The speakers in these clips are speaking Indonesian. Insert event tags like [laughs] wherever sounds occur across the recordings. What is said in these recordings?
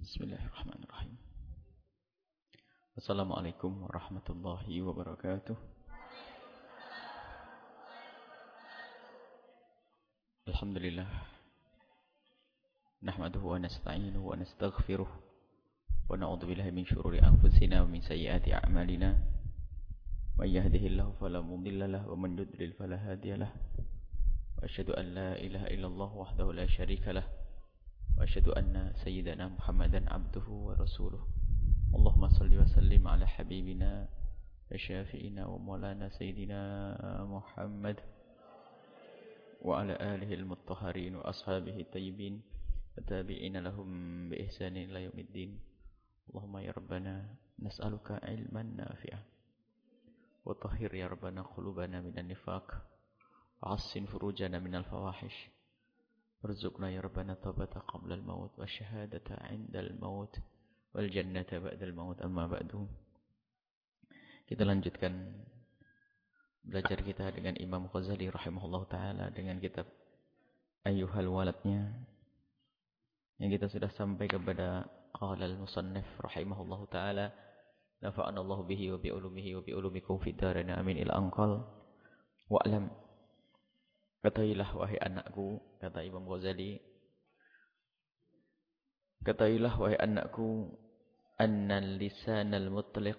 Bismillahirrahmanirrahim. Assalamualaikum warahmatullahi wabarakatuh. Alhamdulillah. Nahmaduhu wa nasta'inuhu wa nastaghfiruh. Wa na'udhu billahi min syururi anfusina wa min sayyiati a'malina. Man yahdihillahu fala mudilla lahu wa man yudlil fala hadiya lahu. Wa asyhadu an la ilaha illallah wahdahu la syarika lahu. وأشهد أن سيدنا محمدا عبده ورسوله. اللهم صل وسلم على حبيبنا وشافئنا ومولانا سيدنا محمد وعلى آله المطهرين وأصحابه الطيبين وتابعين لهم بإحسان إلى يوم الدين. اللهم يا ربنا نسألك علما نافعا. وطهر يا ربنا قلوبنا من النفاق. وعصن فروجنا من الفواحش. Rabbana taubata qabla al-maut wa syahadata 'inda al-maut wal jannata ba'da al-maut amma ba'du. Kita lanjutkan belajar kita dengan Imam Ghazali rahimahullah taala dengan kitab Ayyuhal Waladnya yang kita sudah sampai kepada qala al-musannif rahimahullah taala nafa'ana Allah bihi wa bi ulumihi wa bi ulumikum fid amin ila anqal wa'lam Katailah wahai anakku, kata Imam Ghazali. Katailah wahai anakku, annal lisanal mutliq.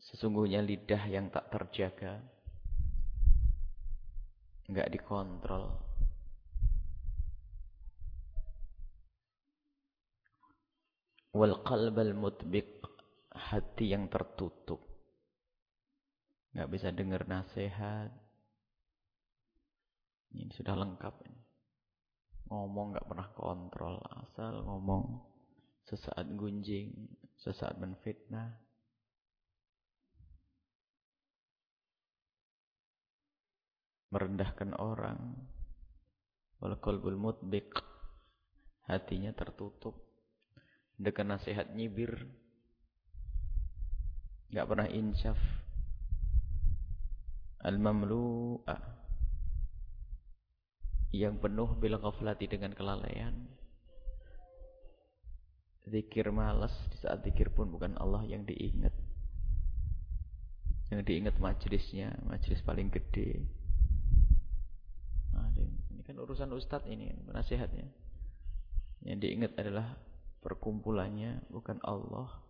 Sesungguhnya lidah yang tak terjaga, enggak dikontrol. Wal qalbal mutbiq, hati yang tertutup nggak bisa dengar nasihat. Ini sudah lengkap ini. Ngomong nggak pernah kontrol, asal ngomong sesaat gunjing, sesaat menfitnah. Merendahkan orang. Wal qalbul mutbiq. Hatinya tertutup. Dengan nasihat nyibir. Nggak pernah insyaf al-mamlu'a. Yang penuh bila ghaflati dengan kelalaian. Zikir malas di saat zikir pun bukan Allah yang diingat. Yang diingat majlisnya majlis paling gede. Ini kan urusan ustadz ini nasihatnya. Yang diingat adalah perkumpulannya bukan Allah.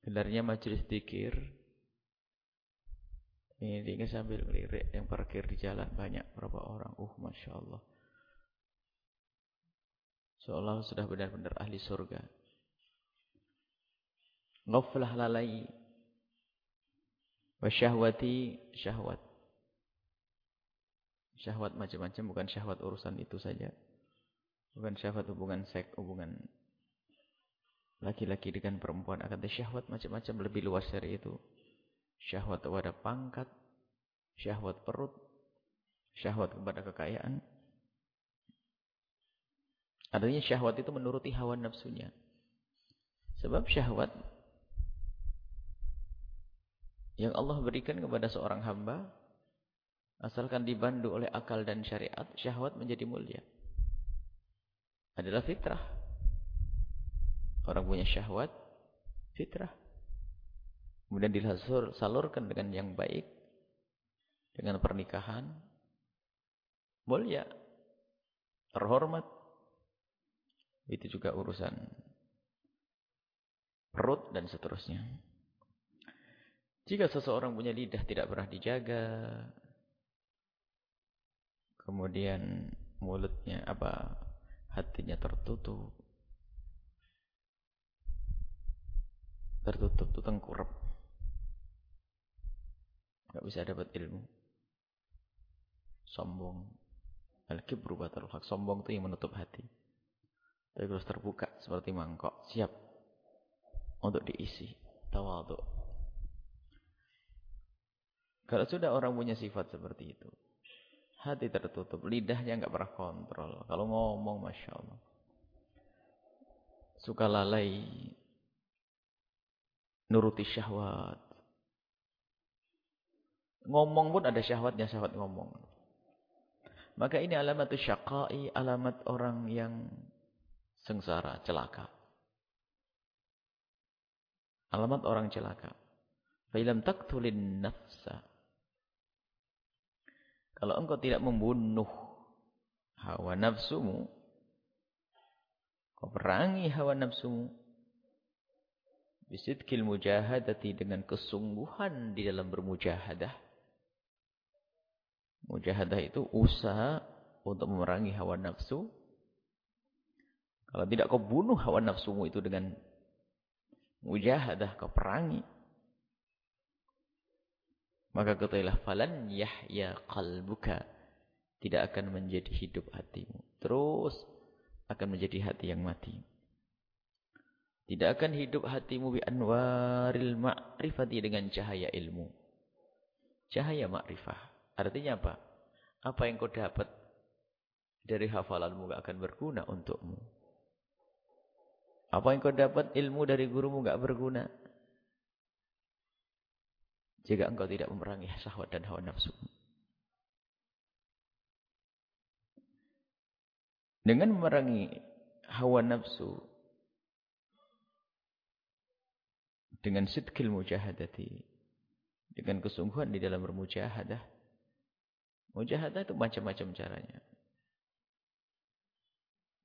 Gelarnya majlis zikir dia sambil ngelirik yang parkir di jalan banyak berapa orang. Uh, Masya Allah. Seolah sudah benar-benar ahli surga. Ngaflah lalai. Wasyahwati syahwat. Syahwat macam-macam bukan syahwat urusan itu saja. Bukan syahwat hubungan seks, hubungan laki-laki dengan perempuan. Akan syahwat macam-macam lebih luas dari itu syahwat kepada pangkat, syahwat perut, syahwat kepada kekayaan. Adanya syahwat itu menuruti hawa nafsunya. Sebab syahwat yang Allah berikan kepada seorang hamba, asalkan dibandu oleh akal dan syariat, syahwat menjadi mulia. Adalah fitrah. Orang punya syahwat, fitrah. Kemudian disalurkan dengan yang baik. Dengan pernikahan. Mulia. Terhormat. Itu juga urusan perut dan seterusnya. Jika seseorang punya lidah tidak pernah dijaga. Kemudian mulutnya apa hatinya tertutup. Tertutup itu tengkurap. Gak bisa dapat ilmu. Sombong. Al-kibru batal. Sombong itu yang menutup hati. Tapi harus terbuka seperti mangkok. Siap untuk diisi. Tawadu. Kalau sudah orang punya sifat seperti itu. Hati tertutup. Lidahnya nggak pernah kontrol. Kalau ngomong Masya Allah. Suka lalai. Nuruti syahwat. Ngomong pun ada syahwatnya, syahwat ngomong. Maka ini alamat syaqai, alamat orang yang sengsara, celaka. Alamat orang celaka. Fa'ilam taktulin nafsa. Kalau engkau tidak membunuh hawa nafsumu, kau perangi hawa nafsumu, bisidkil mujahadati dengan kesungguhan di dalam bermujahadah, Mujahadah itu usaha untuk memerangi hawa nafsu. Kalau tidak kau bunuh hawa nafsumu itu dengan mujahadah, kau perangi. Maka ketahuilah falan yahya qalbuka tidak akan menjadi hidup hatimu. Terus akan menjadi hati yang mati. Tidak akan hidup hatimu bi anwaril ma'rifati dengan cahaya ilmu. Cahaya ma'rifah. Artinya apa? Apa yang kau dapat dari hafalanmu gak akan berguna untukmu. Apa yang kau dapat ilmu dari gurumu gak berguna. Jika engkau tidak memerangi syahwat dan hawa nafsu. Dengan memerangi hawa nafsu. Dengan sidkil mujahadati. Dengan kesungguhan di dalam bermujahadah Mujahadah itu macam-macam caranya.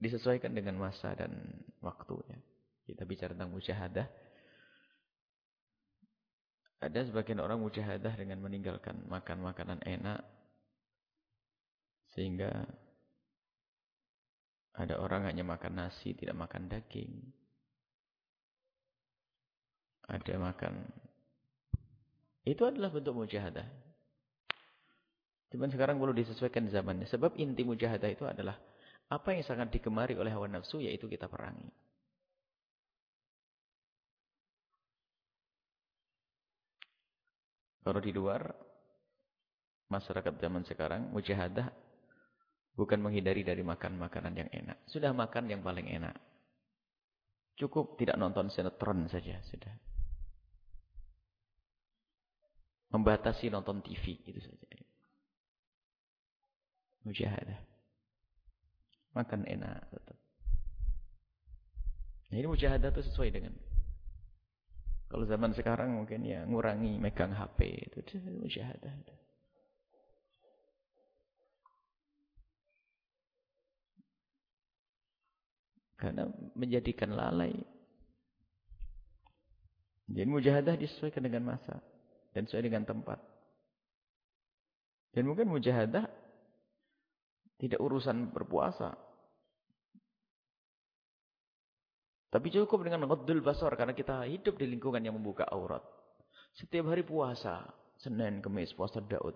Disesuaikan dengan masa dan waktunya. Kita bicara tentang mujahadah. Ada sebagian orang mujahadah dengan meninggalkan makan makanan enak. Sehingga ada orang hanya makan nasi, tidak makan daging. Ada makan. Itu adalah bentuk mujahadah. Cuman sekarang perlu disesuaikan zamannya. Sebab inti mujahadah itu adalah apa yang sangat digemari oleh hawa nafsu yaitu kita perangi. Kalau di luar masyarakat zaman sekarang mujahadah bukan menghindari dari makan makanan yang enak. Sudah makan yang paling enak. Cukup tidak nonton sinetron saja sudah. Membatasi nonton TV itu saja. Mujahadah. Makan enak tetap. Nah, ini mujahadah itu sesuai dengan kalau zaman sekarang mungkin ya ngurangi megang HP itu, mujahadah. Karena menjadikan lalai. Jadi mujahadah disesuaikan dengan masa dan sesuai dengan tempat. Dan mungkin mujahadah tidak urusan berpuasa. Tapi cukup dengan ngedul basar karena kita hidup di lingkungan yang membuka aurat. Setiap hari puasa, Senin, Kemis, puasa Daud.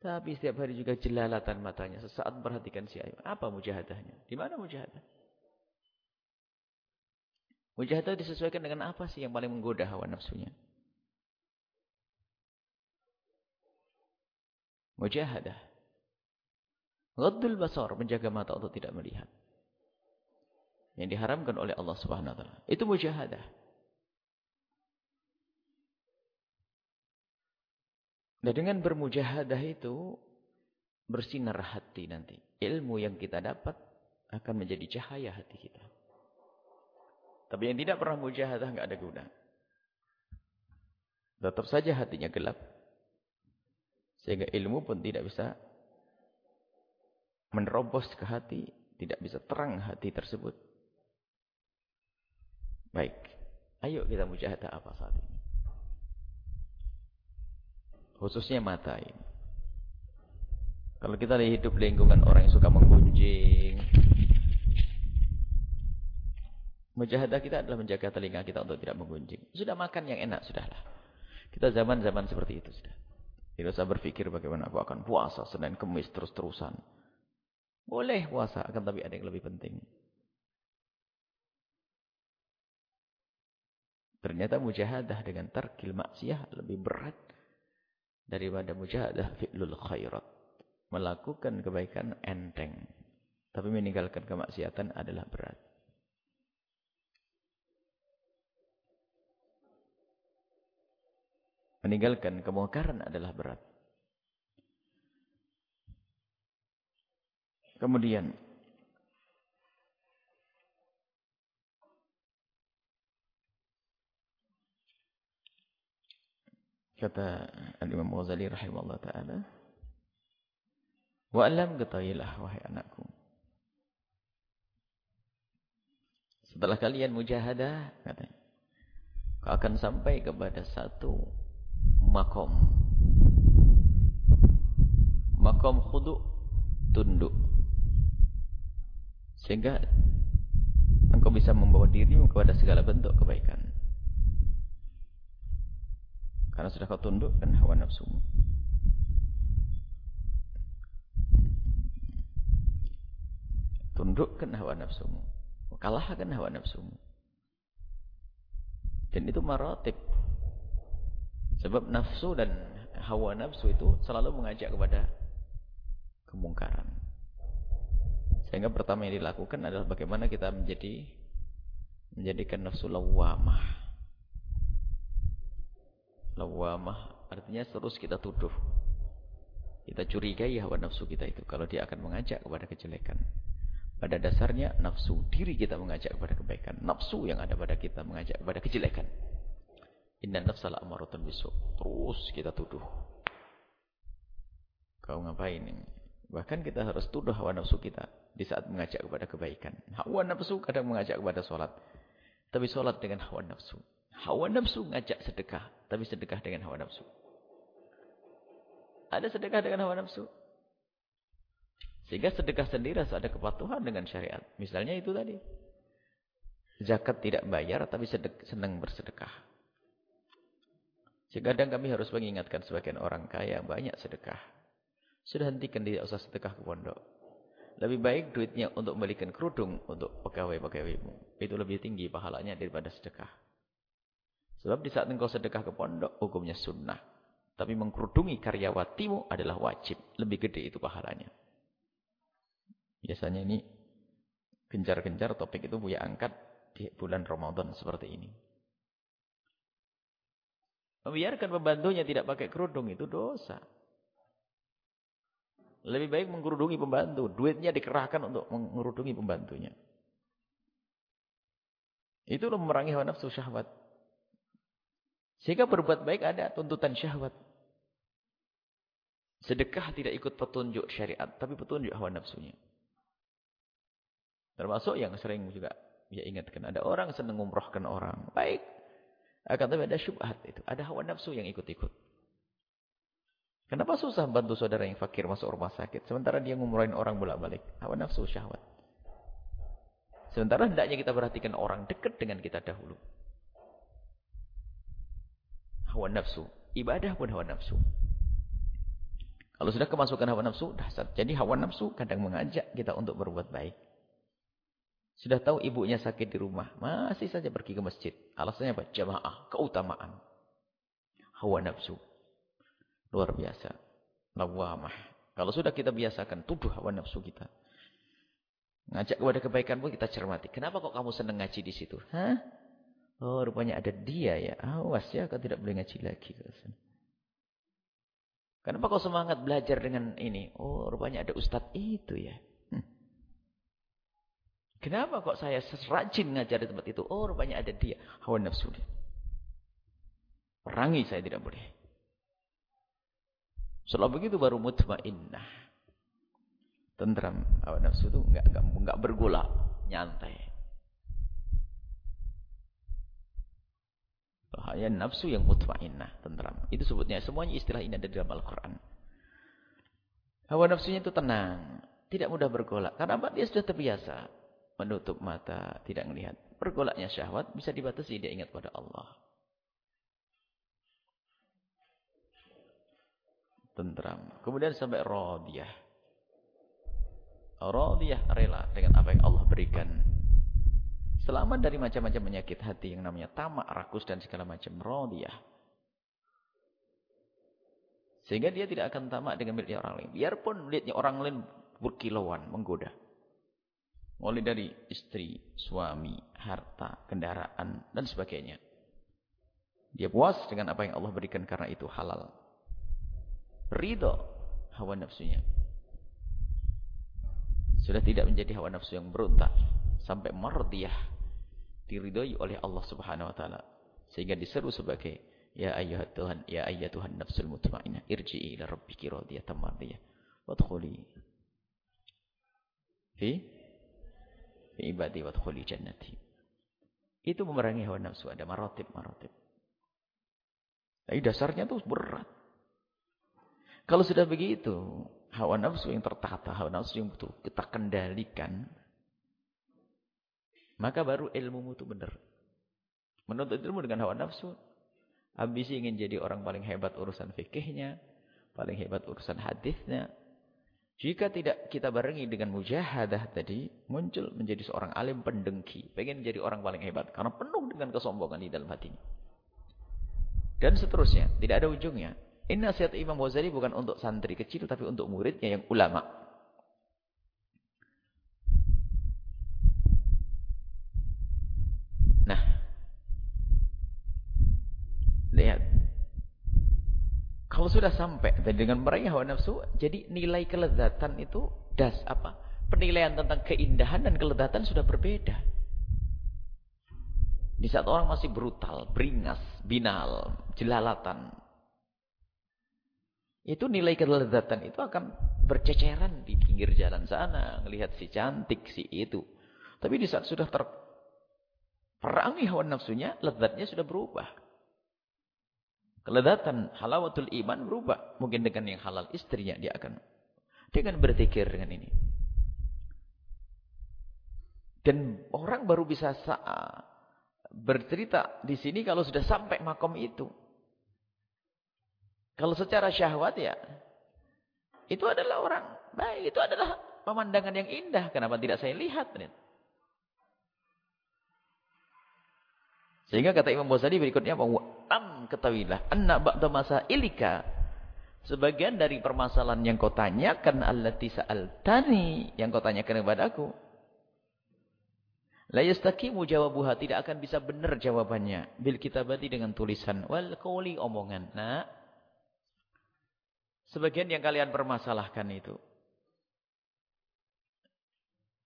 Tapi setiap hari juga jelalatan matanya. Sesaat perhatikan si ayam. Apa mujahadahnya? Di mana mujahadah? Mujahadah disesuaikan dengan apa sih yang paling menggoda hawa nafsunya? Mujahadah. Ghaddul basar, menjaga mata untuk tidak melihat. Yang diharamkan oleh Allah Subhanahu wa taala. Itu mujahadah. Dan dengan bermujahadah itu bersinar hati nanti. Ilmu yang kita dapat akan menjadi cahaya hati kita. Tapi yang tidak pernah mujahadah enggak ada guna. Tetap saja hatinya gelap. Sehingga ilmu pun tidak bisa menerobos ke hati, tidak bisa terang hati tersebut. Baik, ayo kita mujahadah apa saat ini. Khususnya mata ini. Kalau kita hidup lingkungan orang yang suka menggunjing, mujahadah kita adalah menjaga telinga kita untuk tidak menggunjing. Sudah makan yang enak, sudahlah. Kita zaman-zaman seperti itu sudah. Tidak usah berpikir bagaimana aku akan puasa Senin Kemis terus-terusan. Boleh puasa, akan tapi ada yang lebih penting. Ternyata mujahadah dengan tarkil maksiyah lebih berat daripada mujahadah fi'lul khairat. Melakukan kebaikan enteng. Tapi meninggalkan kemaksiatan adalah berat. Meninggalkan kemungkaran adalah berat. Kemudian kata Imam Ghazali rahimahullah taala Wa alam ketahuilah wahai anakku. Setelah kalian mujahadah katanya kau akan sampai kepada satu makom. Makom khudu tunduk sehingga engkau bisa membawa dirimu kepada segala bentuk kebaikan karena sudah kau tundukkan hawa nafsumu tundukkan hawa nafsumu kalahkan hawa nafsumu dan itu maratib. Sebab nafsu dan hawa nafsu itu selalu mengajak kepada kemungkaran. Sehingga pertama yang dilakukan adalah bagaimana kita menjadi menjadikan nafsu lawamah. Lawamah artinya terus kita tuduh. Kita curigai hawa nafsu kita itu kalau dia akan mengajak kepada kejelekan. Pada dasarnya nafsu diri kita mengajak kepada kebaikan. Nafsu yang ada pada kita mengajak kepada kejelekan. Inna nafsala amaratan bisu. Terus kita tuduh. Kau ngapain ini? Bahkan kita harus tuduh hawa nafsu kita di saat mengajak kepada kebaikan. Hawa nafsu kadang mengajak kepada sholat. Tapi sholat dengan hawa nafsu. Hawa nafsu ngajak sedekah. Tapi sedekah dengan hawa nafsu. Ada sedekah dengan hawa nafsu. Sehingga sedekah sendiri harus ada kepatuhan dengan syariat. Misalnya itu tadi. Zakat tidak bayar tapi senang bersedekah. Kadang kami harus mengingatkan sebagian orang kaya banyak sedekah. Sudah hentikan tidak usah sedekah ke pondok. Lebih baik duitnya untuk membelikan kerudung untuk pegawai-pegawaimu. Itu lebih tinggi pahalanya daripada sedekah. Sebab di saat engkau sedekah ke pondok, hukumnya sunnah. Tapi mengkerudungi karyawatimu adalah wajib. Lebih gede itu pahalanya. Biasanya ini gencar-gencar topik itu Buya angkat di bulan Ramadan seperti ini. Membiarkan pembantunya tidak pakai kerudung itu dosa. Lebih baik mengkerudungi pembantu. Duitnya dikerahkan untuk mengkerudungi pembantunya. Itu memerangi hawa nafsu syahwat. Sehingga berbuat baik ada tuntutan syahwat. Sedekah tidak ikut petunjuk syariat. Tapi petunjuk hawa nafsunya. Termasuk yang sering juga dia ingatkan. Ada orang senang umrohkan orang. Baik. Akan tapi ada syubhat itu. Ada hawa nafsu yang ikut-ikut. Kenapa susah bantu saudara yang fakir masuk rumah sakit. Sementara dia ngumrohin orang bolak-balik. Hawa nafsu syahwat. Sementara hendaknya kita perhatikan orang dekat dengan kita dahulu. Hawa nafsu. Ibadah pun hawa nafsu. Kalau sudah kemasukan hawa nafsu, dahsyat. Jadi hawa nafsu kadang mengajak kita untuk berbuat baik. Sudah tahu ibunya sakit di rumah. Masih saja pergi ke masjid. Alasannya apa? Jamaah. Keutamaan. Hawa nafsu. Luar biasa. Lawamah. Kalau sudah kita biasakan tuduh hawa nafsu kita. Ngajak kepada kebaikan pun kita cermati. Kenapa kok kamu senang ngaji di situ? Hah? Oh rupanya ada dia ya. Awas ya kau tidak boleh ngaji lagi. Kenapa kau semangat belajar dengan ini? Oh rupanya ada ustadz itu ya. Kenapa kok saya rajin ngajar di tempat itu? Oh, rupanya ada dia. Hawa nafsu dia. Perangi saya tidak boleh. Setelah begitu baru mutmainnah. Tentram. Hawa nafsu itu enggak, enggak, enggak bergolak. Nyantai. Hanya nafsu yang mutmainnah. Tentram. Itu sebutnya. Semuanya istilah ini ada di dalam Al-Quran. Hawa nafsunya itu tenang. Tidak mudah bergolak. Karena apa? Dia sudah terbiasa menutup mata, tidak melihat. Pergolaknya syahwat bisa dibatasi dia ingat pada Allah. Tentram. Kemudian sampai radiyah. Radiyah rela dengan apa yang Allah berikan. Selamat dari macam-macam penyakit hati yang namanya tamak, rakus dan segala macam radiyah. Sehingga dia tidak akan tamak dengan miliknya orang lain. Biarpun miliknya orang lain berkilauan, menggoda. Mulai dari istri, suami, harta, kendaraan, dan sebagainya. Dia puas dengan apa yang Allah berikan karena itu halal. Ridho hawa nafsunya. Sudah tidak menjadi hawa nafsu yang berontak. Sampai mardiyah. Diridhoi oleh Allah subhanahu wa ta'ala. Sehingga diseru sebagai Ya ayyuhat Tuhan, ya ayyatuhan nafsul mutmainnah, irji'i ila rabbiki radiyatan mardiyah. Wadkhuli fi fi ibadi wadkhuli jannati. Itu memerangi hawa nafsu, ada marotip-marotip. Tapi dasarnya itu berat. Kalau sudah begitu, hawa nafsu yang tertata, hawa nafsu yang betul kita kendalikan, maka baru ilmu itu benar. Menuntut ilmu dengan hawa nafsu, ambisi ingin jadi orang paling hebat urusan fikihnya, paling hebat urusan hadisnya. Jika tidak kita barengi dengan mujahadah tadi, muncul menjadi seorang alim pendengki. Pengen jadi orang paling hebat. Karena penuh dengan kesombongan di dalam hatinya. Dan seterusnya. Tidak ada ujungnya. Ini nasihat Imam Ghazali bukan untuk santri kecil, tapi untuk muridnya yang ulama. Nah, Lihat. Kalau sudah sampai dan dengan meraih hawa nafsu, jadi nilai kelezatan itu das apa? Penilaian tentang keindahan dan kelezatan sudah berbeda. Di saat orang masih brutal, beringas, binal, jelalatan. Itu nilai kelezatan itu akan berceceran di pinggir jalan sana. Melihat si cantik, si itu. Tapi di saat sudah terperangi hawa nafsunya, lezatnya sudah berubah. Keledatan halawatul iman berubah. Mungkin dengan yang halal istrinya dia akan dia akan dengan ini. Dan orang baru bisa bercerita di sini kalau sudah sampai makom itu. Kalau secara syahwat ya itu adalah orang baik, itu adalah pemandangan yang indah. Kenapa tidak saya lihat? Sehingga kata Imam Ghazali berikutnya am ketahuilah anna ba'da ilika sebagian dari permasalahan yang kau tanyakan allati sa'altani yang kau tanyakan kepadaku la yastaqimu jawabuha tidak akan bisa benar jawabannya bil kitabati dengan tulisan wal qawli omongan. Nah, sebagian yang kalian permasalahkan itu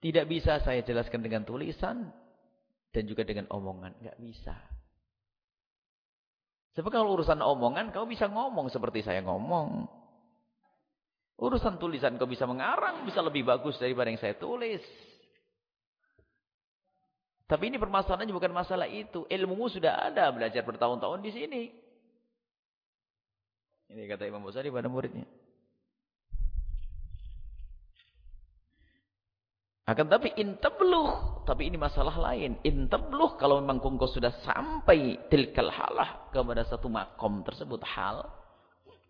tidak bisa saya jelaskan dengan tulisan dan juga dengan omongan. Nggak bisa. Sebab kalau urusan omongan, kau bisa ngomong seperti saya ngomong. Urusan tulisan kau bisa mengarang, bisa lebih bagus daripada yang saya tulis. Tapi ini permasalahannya bukan masalah itu. Ilmumu sudah ada, belajar bertahun-tahun di sini. Ini kata Imam Bosari pada muridnya. Akan tapi intabluh, tapi ini masalah lain. Intabluh kalau memang kau sudah sampai tilkal halah kepada satu makom tersebut hal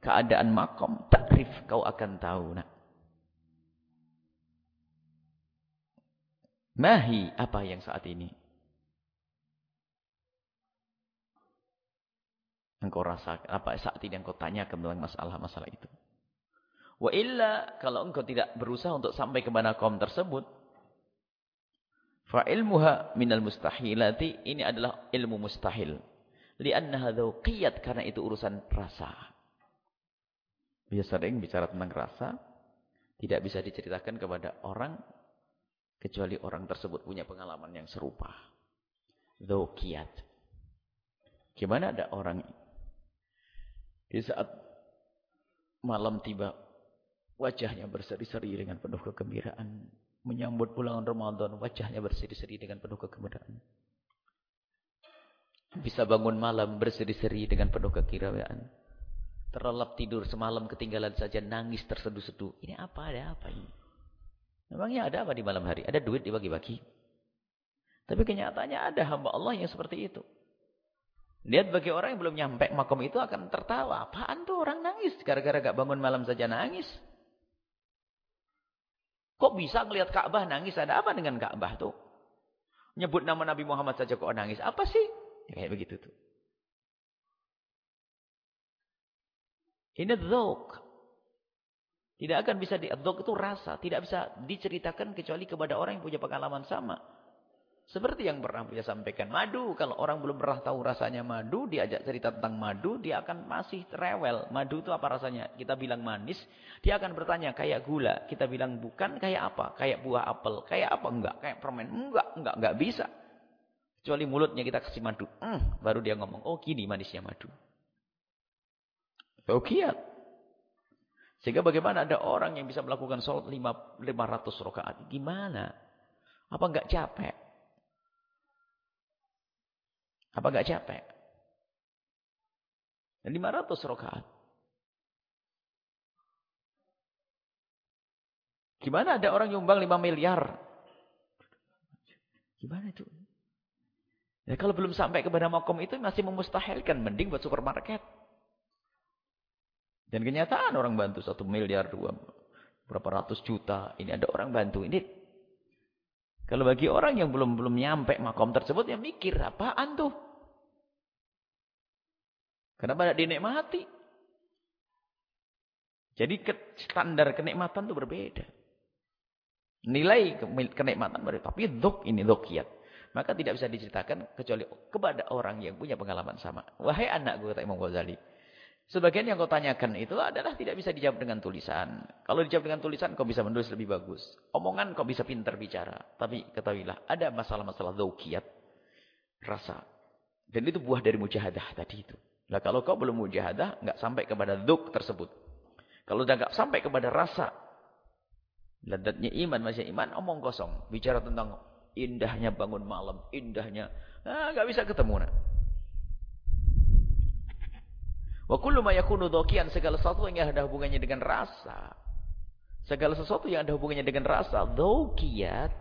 keadaan makom takrif kau akan tahu nak. Mahi apa yang saat ini engkau rasa apa saat ini engkau tanyakan tentang masalah-masalah itu. Wa illa kalau engkau tidak berusaha untuk sampai ke mana kaum tersebut Fa ilmuha minal mustahilati ini adalah ilmu mustahil. Liannaha dzauqiyat karena itu urusan rasa. Dia sering bicara tentang rasa tidak bisa diceritakan kepada orang kecuali orang tersebut punya pengalaman yang serupa. Dzauqiyat. Gimana ada orang di saat malam tiba wajahnya berseri-seri dengan penuh kegembiraan menyambut bulan Ramadan, wajahnya berseri-seri dengan penuh kegembiraan. Bisa bangun malam berseri-seri dengan penuh kekiraan. Terlelap tidur semalam ketinggalan saja nangis terseduh-seduh. Ini apa? Ada apa ini? Memangnya ada apa di malam hari? Ada duit dibagi-bagi. Tapi kenyataannya ada hamba Allah yang seperti itu. Lihat bagi orang yang belum nyampe makom itu akan tertawa. Apaan tuh orang nangis? Gara-gara gak bangun malam saja nangis. Kok bisa ngelihat Ka'bah nangis? Ada apa dengan Ka'bah tuh? Nyebut nama Nabi Muhammad saja kok nangis. Apa sih? Ya, kayak begitu tuh. Ini dzauq. Tidak akan bisa di dzauq itu rasa, tidak bisa diceritakan kecuali kepada orang yang punya pengalaman sama. Seperti yang pernah saya sampaikan. Madu, kalau orang belum pernah tahu rasanya madu, diajak cerita tentang madu, dia akan masih rewel. Madu itu apa rasanya? Kita bilang manis, dia akan bertanya, kayak gula. Kita bilang bukan, kayak apa? Kayak buah apel. Kayak apa? Enggak. Kayak permen. Enggak, enggak, enggak bisa. Kecuali mulutnya kita kasih madu. Hmm, baru dia ngomong, oh gini manisnya madu. Oh kiat. Sehingga bagaimana ada orang yang bisa melakukan sholat 500 rakaat? Gimana? Apa enggak capek? Apa enggak capek? 500 rakaat. Gimana ada orang nyumbang 5 miliar? Gimana itu? Ya, kalau belum sampai kepada makom itu masih memustahilkan. Mending buat supermarket. Dan kenyataan orang bantu satu miliar, dua, berapa ratus juta. Ini ada orang bantu. Ini kalau bagi orang yang belum belum nyampe makom tersebut, ya mikir apaan tuh? Kenapa tidak dinikmati? Jadi standar kenikmatan itu berbeda. Nilai kenikmatan berbeda. Tapi dok ini dokiat. Maka tidak bisa diceritakan kecuali kepada orang yang punya pengalaman sama. Wahai anak gue kata Imam Ghazali. Sebagian yang kau tanyakan itu adalah tidak bisa dijawab dengan tulisan. Kalau dijawab dengan tulisan kau bisa menulis lebih bagus. Omongan kau bisa pintar bicara. Tapi ketahuilah ada masalah-masalah dokiat. Rasa. Dan itu buah dari mujahadah tadi itu. Nah kalau kau belum mujahadah, nggak sampai kepada duk tersebut. Kalau sudah nggak sampai kepada rasa, ladatnya iman, masih iman, omong kosong. Bicara tentang indahnya bangun malam, indahnya, nah, nggak bisa ketemu. Nah. Wa kullu dhakian segala sesuatu yang ada hubungannya dengan rasa. Segala sesuatu yang ada hubungannya dengan rasa, dhakiyat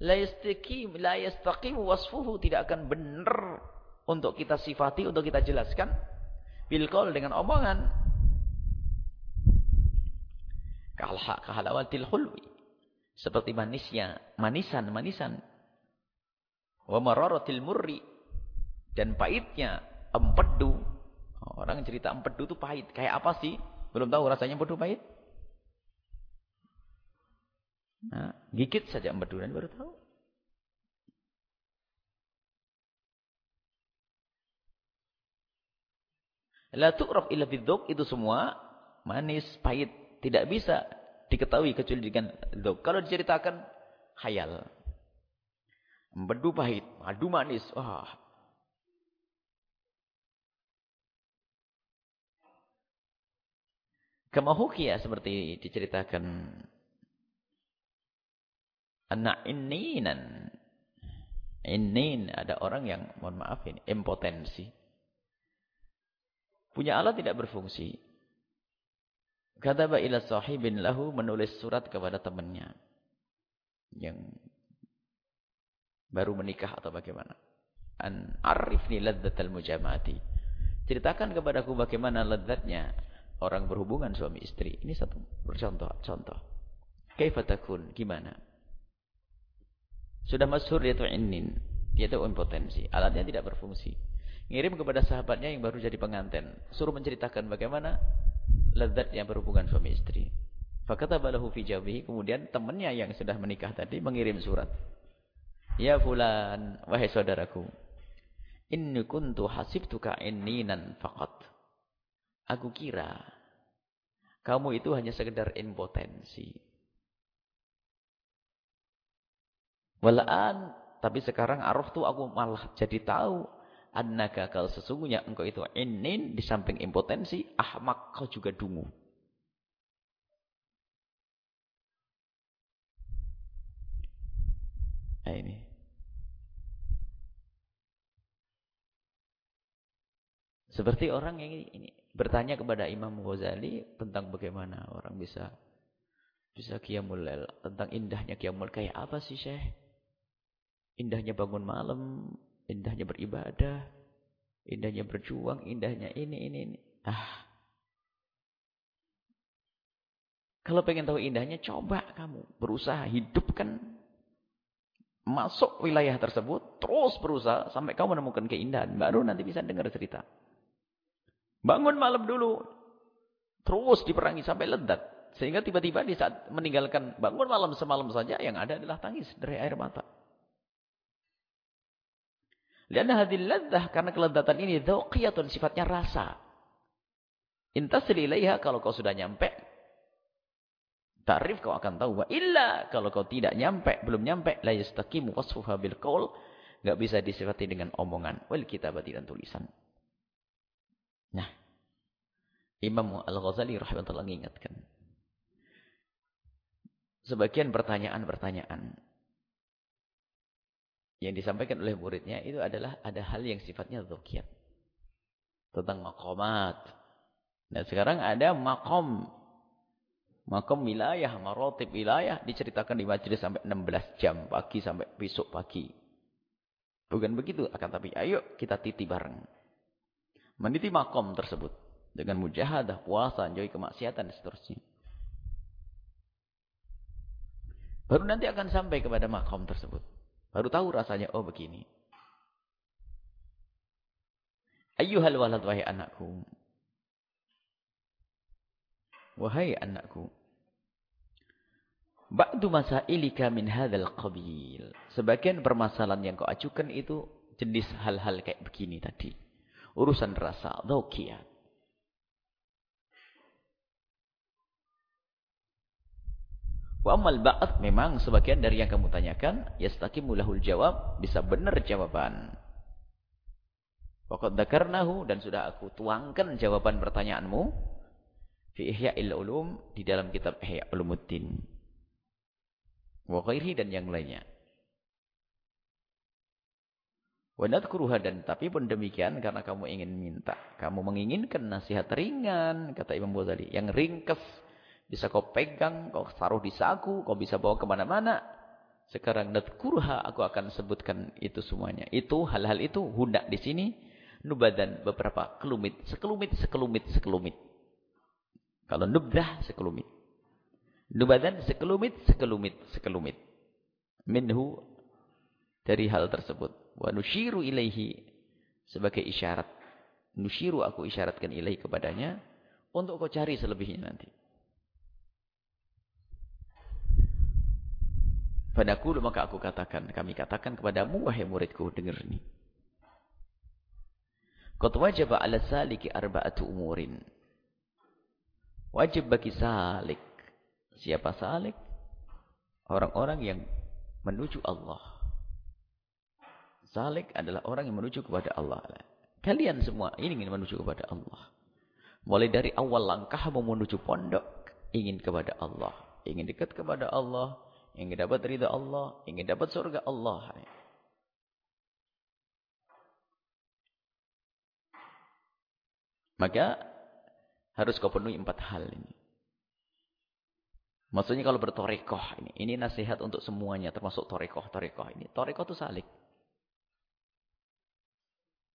la yastaqim la yastaqim wasfuhu tidak akan benar untuk kita sifati, untuk kita jelaskan bilqaul dengan omongan. Kalha kahalawatil hulwi. Seperti manisnya, manisan-manisan. Wa mararatil murri dan pahitnya empedu. Orang cerita empedu itu pahit. Kayak apa sih? Belum tahu rasanya empedu pahit? Nah, gigit saja empedu dan baru tahu. La tu'raf illa bidzuk itu semua manis, pahit, tidak bisa diketahui kecuali dengan dzuk. Kalau diceritakan khayal. Empedu pahit, madu manis. Wah. Kemahukia seperti diceritakan anak ininan. Inin ada orang yang mohon maaf ini impotensi. Punya alat tidak berfungsi. Kataba ila sahibin lahu menulis surat kepada temannya. Yang baru menikah atau bagaimana. An arifni ladzatal mujamati. Ceritakan kepadaku bagaimana lezatnya orang berhubungan suami istri. Ini satu contoh. contoh. Kaifatakun, gimana? Sudah masyhur yaitu inin, yaitu impotensi. Alatnya tidak berfungsi. Ngirim kepada sahabatnya yang baru jadi pengantin. Suruh menceritakan bagaimana lezat yang berhubungan suami istri. Fakata balahu fi. Kemudian temannya yang sudah menikah tadi mengirim surat. Ya fulan, wahai saudaraku. Inni kuntu hasibtuka inninan faqat. Aku kira kamu itu hanya sekedar impotensi. Walaan, tapi sekarang aruf tuh aku malah jadi tahu annaka kalau sesungguhnya engkau itu inin di samping impotensi, ahmak kau juga dungu. Nah ini. Seperti orang yang ini, bertanya kepada Imam Ghazali tentang bagaimana orang bisa bisa qiyamul tentang indahnya qiyamul kayak apa sih Syekh? Indahnya bangun malam, Indahnya beribadah. Indahnya berjuang. Indahnya ini, ini, ini. Ah. Kalau pengen tahu indahnya, coba kamu. Berusaha hidupkan. Masuk wilayah tersebut. Terus berusaha. Sampai kamu menemukan keindahan. Baru nanti bisa dengar cerita. Bangun malam dulu. Terus diperangi sampai ledat. Sehingga tiba-tiba di saat meninggalkan bangun malam semalam saja. Yang ada adalah tangis dari air mata. Lihat hadil ladzah karena kelezatan ini dzauqiyatun sifatnya rasa. Intasri ilaiha kalau kau sudah nyampe Ta'rif kau akan tahu. Wa illa kalau kau tidak nyampe, belum nyampe, la yastaqimu wasfuha bil qaul, enggak bisa disifati dengan omongan, wal kitabati dan tulisan. Nah, Imam Al-Ghazali rahimahullah mengingatkan. Sebagian pertanyaan-pertanyaan yang disampaikan oleh muridnya itu adalah ada hal yang sifatnya dzukiyat. Tentang makomat. Dan sekarang ada makom Makam wilayah, marotib wilayah diceritakan di majelis sampai 16 jam. Pagi sampai besok pagi. Bukan begitu. Akan tapi ayo kita titi bareng. Meniti makom tersebut. Dengan mujahadah, puasa, jauhi kemaksiatan dan seterusnya. Baru nanti akan sampai kepada makom tersebut. Baru tahu rasanya, oh begini. Ayyuhal walad wahai anakku. Wahai anakku. Ba'du masailika min hadzal qabil. Sebagian permasalahan yang kau ajukan itu jenis hal-hal kayak begini tadi. Urusan rasa, dzauqiyah. Wa amal ba'd memang sebagian dari yang kamu tanyakan yastaqimu lahul jawab, bisa benar jawaban. Waqad dzakarnahu dan sudah aku tuangkan jawaban pertanyaanmu fi Ihya'il Ulum di dalam kitab Ihya' Ulumuddin. Wa ghairi dan yang lainnya. Wa nadkuruha dan tapi pun demikian karena kamu ingin minta. Kamu menginginkan nasihat ringan, kata Imam Ghazali. Yang ringkes. Bisa kau pegang, kau taruh di saku, kau bisa bawa ke mana-mana. Sekarang nadkuruha aku akan sebutkan itu semuanya. Itu hal-hal itu hundak di sini. Nubadan beberapa kelumit. Sekelumit, sekelumit, sekelumit. Kalau nubdah sekelumit. Nubadan sekelumit, sekelumit, sekelumit. Minhu dari hal tersebut. Wa nushiru ilaihi sebagai isyarat. Nushiru aku isyaratkan ilaihi kepadanya untuk kau cari selebihnya nanti. Padaku maka aku katakan, kami katakan kepadamu wahai muridku, dengar ini. Qad wajaba 'ala saliki arba'atu umurin. Wajib bagi salik. Siapa salik? Orang-orang yang menuju Allah. Salik adalah orang yang menuju kepada Allah. Kalian semua ini ingin menuju kepada Allah. Mulai dari awal langkah menuju pondok. Ingin kepada Allah. Ingin dekat kepada Allah. Ingin dapat ridha Allah. Ingin dapat surga Allah. Maka harus kau penuhi empat hal ini. Maksudnya kalau bertorekoh ini. Ini nasihat untuk semuanya. Termasuk torekoh. Torekoh ini. Torekoh itu salik.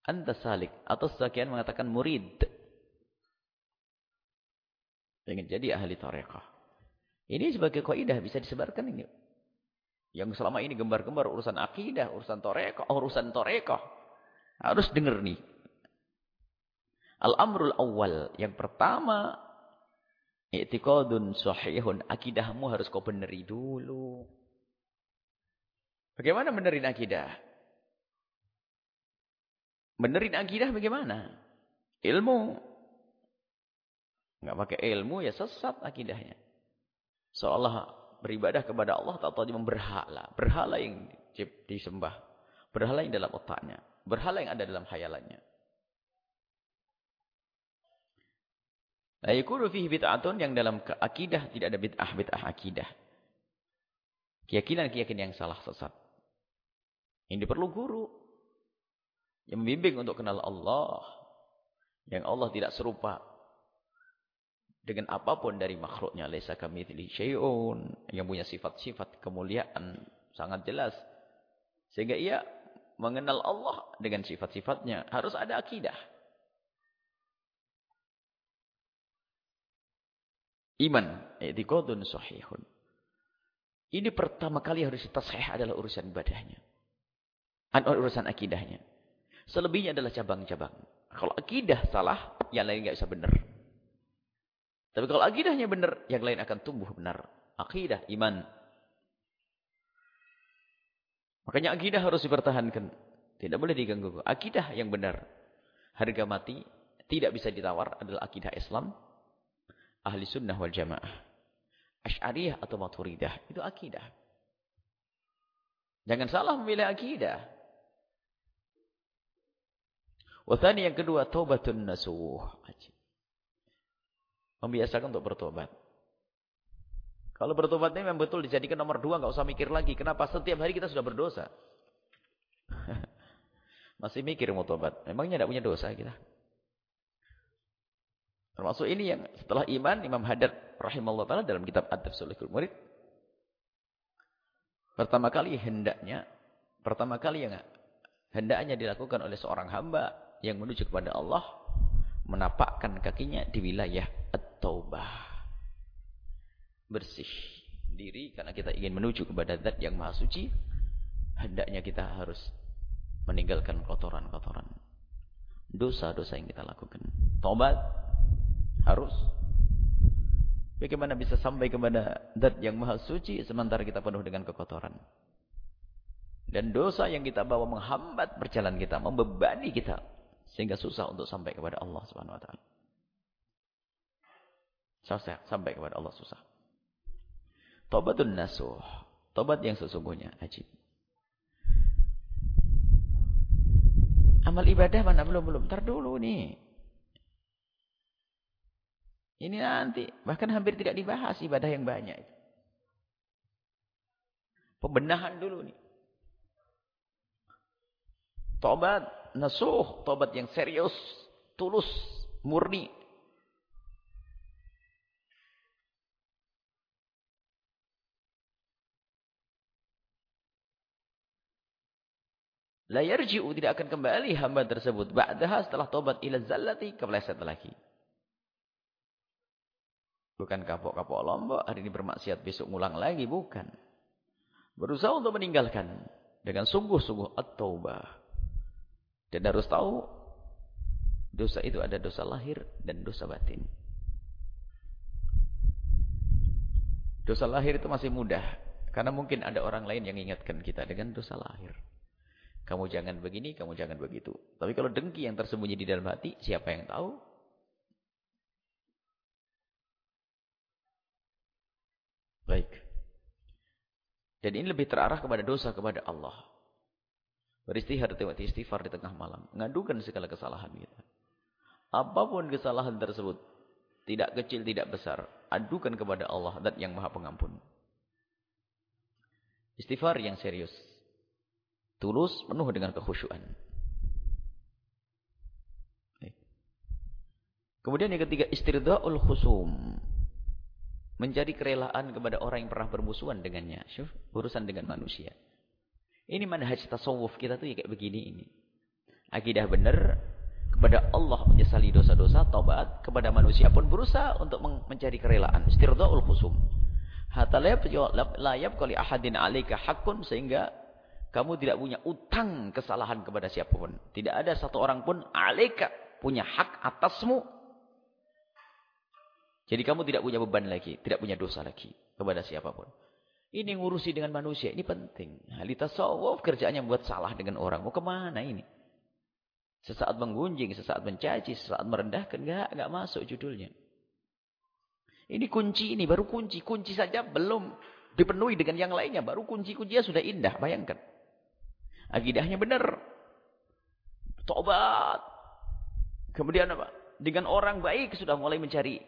Anda salik. Atau sebagian mengatakan murid. Ingin jadi ahli torekoh. Ini sebagai kaidah bisa disebarkan ini. Yang selama ini gembar-gembar urusan akidah, urusan torekoh, urusan torekoh. Harus dengar nih. Al-amrul awal. Yang pertama. I'tiqadun sahihun. Akidahmu harus kau beneri dulu. Bagaimana benerin akidah? Benerin akidah bagaimana? Ilmu. Enggak pakai ilmu ya sesat akidahnya. Seolah beribadah kepada Allah tak tahu berhala. Berhala yang disembah. Berhala yang dalam otaknya. Berhala yang ada dalam khayalannya. La fihi bid'atun yang dalam akidah tidak ada bid'ah bid'ah akidah. Keyakinan-keyakinan yang salah sesat. Ini perlu guru yang membimbing untuk kenal Allah. Yang Allah tidak serupa dengan apa pun dari makhluknya. Laisa kamitslihi syai'un yang punya sifat-sifat kemuliaan sangat jelas. Sehingga ia mengenal Allah dengan sifat-sifatnya harus ada akidah. Iman, i'tiqadun sahihun. Ini pertama kali harus tasahih adalah urusan ibadahnya. Urusan akidahnya. Selebihnya adalah cabang-cabang. Kalau akidah salah, yang lain nggak bisa benar. Tapi kalau akidahnya benar, yang lain akan tumbuh benar. Akidah, iman. Makanya akidah harus dipertahankan. Tidak boleh diganggu. Akidah yang benar. Harga mati tidak bisa ditawar adalah akidah Islam. Ahli sunnah wal jamaah. Ash'ariyah atau maturidah. Itu akidah. Jangan salah memilih akidah. Wathani yang kedua, taubatun nasuh. Membiasakan untuk bertobat. Kalau bertobat ini memang betul dijadikan nomor dua, nggak usah mikir lagi. Kenapa? Setiap hari kita sudah berdosa. [laughs] Masih mikir mau tobat. Memangnya tidak punya dosa kita. Termasuk ini yang setelah iman, Imam Haddad rahimahullah ta'ala dalam kitab Adab Sulihul Murid. Pertama kali hendaknya, pertama kali yang hendaknya dilakukan oleh seorang hamba yang menuju kepada Allah, menapakkan kakinya di wilayah At-Taubah bersih diri karena kita ingin menuju kepada zat yang maha suci hendaknya kita harus meninggalkan kotoran-kotoran. Dosa-dosa yang kita lakukan. Tobat harus. Bagaimana bisa sampai kepada zat yang maha suci sementara kita penuh dengan kekotoran? Dan dosa yang kita bawa menghambat perjalanan kita membebani kita sehingga susah untuk sampai kepada Allah Subhanahu wa taala susah sampai kepada Allah susah Tobatun nasuh. Tobat yang sesungguhnya. Ajib. Amal ibadah mana belum belum. Ntar dulu nih. Ini nanti. Bahkan hampir tidak dibahas ibadah yang banyak. Pembenahan dulu nih. Tobat nasuh. Tobat yang serius. Tulus. Murni. La yarji'u tidak akan kembali hamba tersebut. Ba'daha setelah tobat ila zallati kepleset lagi. Bukan kapok-kapok lombok, hari ini bermaksiat, besok ngulang lagi. Bukan. Berusaha untuk meninggalkan. Dengan sungguh-sungguh at-taubah. Dan harus tahu, dosa itu ada dosa lahir dan dosa batin. Dosa lahir itu masih mudah. Karena mungkin ada orang lain yang ingatkan kita dengan dosa lahir. Kamu jangan begini, kamu jangan begitu. Tapi kalau dengki yang tersembunyi di dalam hati, siapa yang tahu? Baik. Dan ini lebih terarah kepada dosa kepada Allah. Beristihar istighfar di tengah malam. Ngadukan segala kesalahan kita. Apa pun kesalahan tersebut. Tidak kecil, tidak besar. Adukan kepada Allah dan yang maha pengampun. Istighfar yang serius. Tulus, penuh dengan kekhusyuan. Kemudian yang ketiga, istirda'ul khusum. Mencari kerelaan kepada orang yang pernah bermusuhan dengannya. Urusan dengan manusia. Ini manhaj tasawuf kita tuh ya kayak begini ini. Akidah benar kepada Allah menyesali dosa-dosa, taubat, kepada manusia pun berusaha untuk mencari kerelaan. Istirda'ul khusum. Hatta la yabqa ahadin 'alaika haqqun sehingga kamu tidak punya utang kesalahan kepada siapa pun. Tidak ada satu orang pun alika punya hak atasmu. Jadi kamu tidak punya beban lagi. Tidak punya dosa lagi kepada siapa pun. Ini ngurusi dengan manusia. Ini penting. Ahli tasawuf kerjaannya buat salah dengan orang. Mau ke mana ini? Sesaat menggunjing, sesaat mencaci, sesaat merendahkan. Enggak, enggak masuk judulnya. Ini kunci ini, baru kunci. Kunci saja belum dipenuhi dengan yang lainnya. Baru kunci-kuncinya sudah indah. Bayangkan. Akidahnya benar. Tobat. Kemudian apa? Dengan orang baik sudah mulai mencari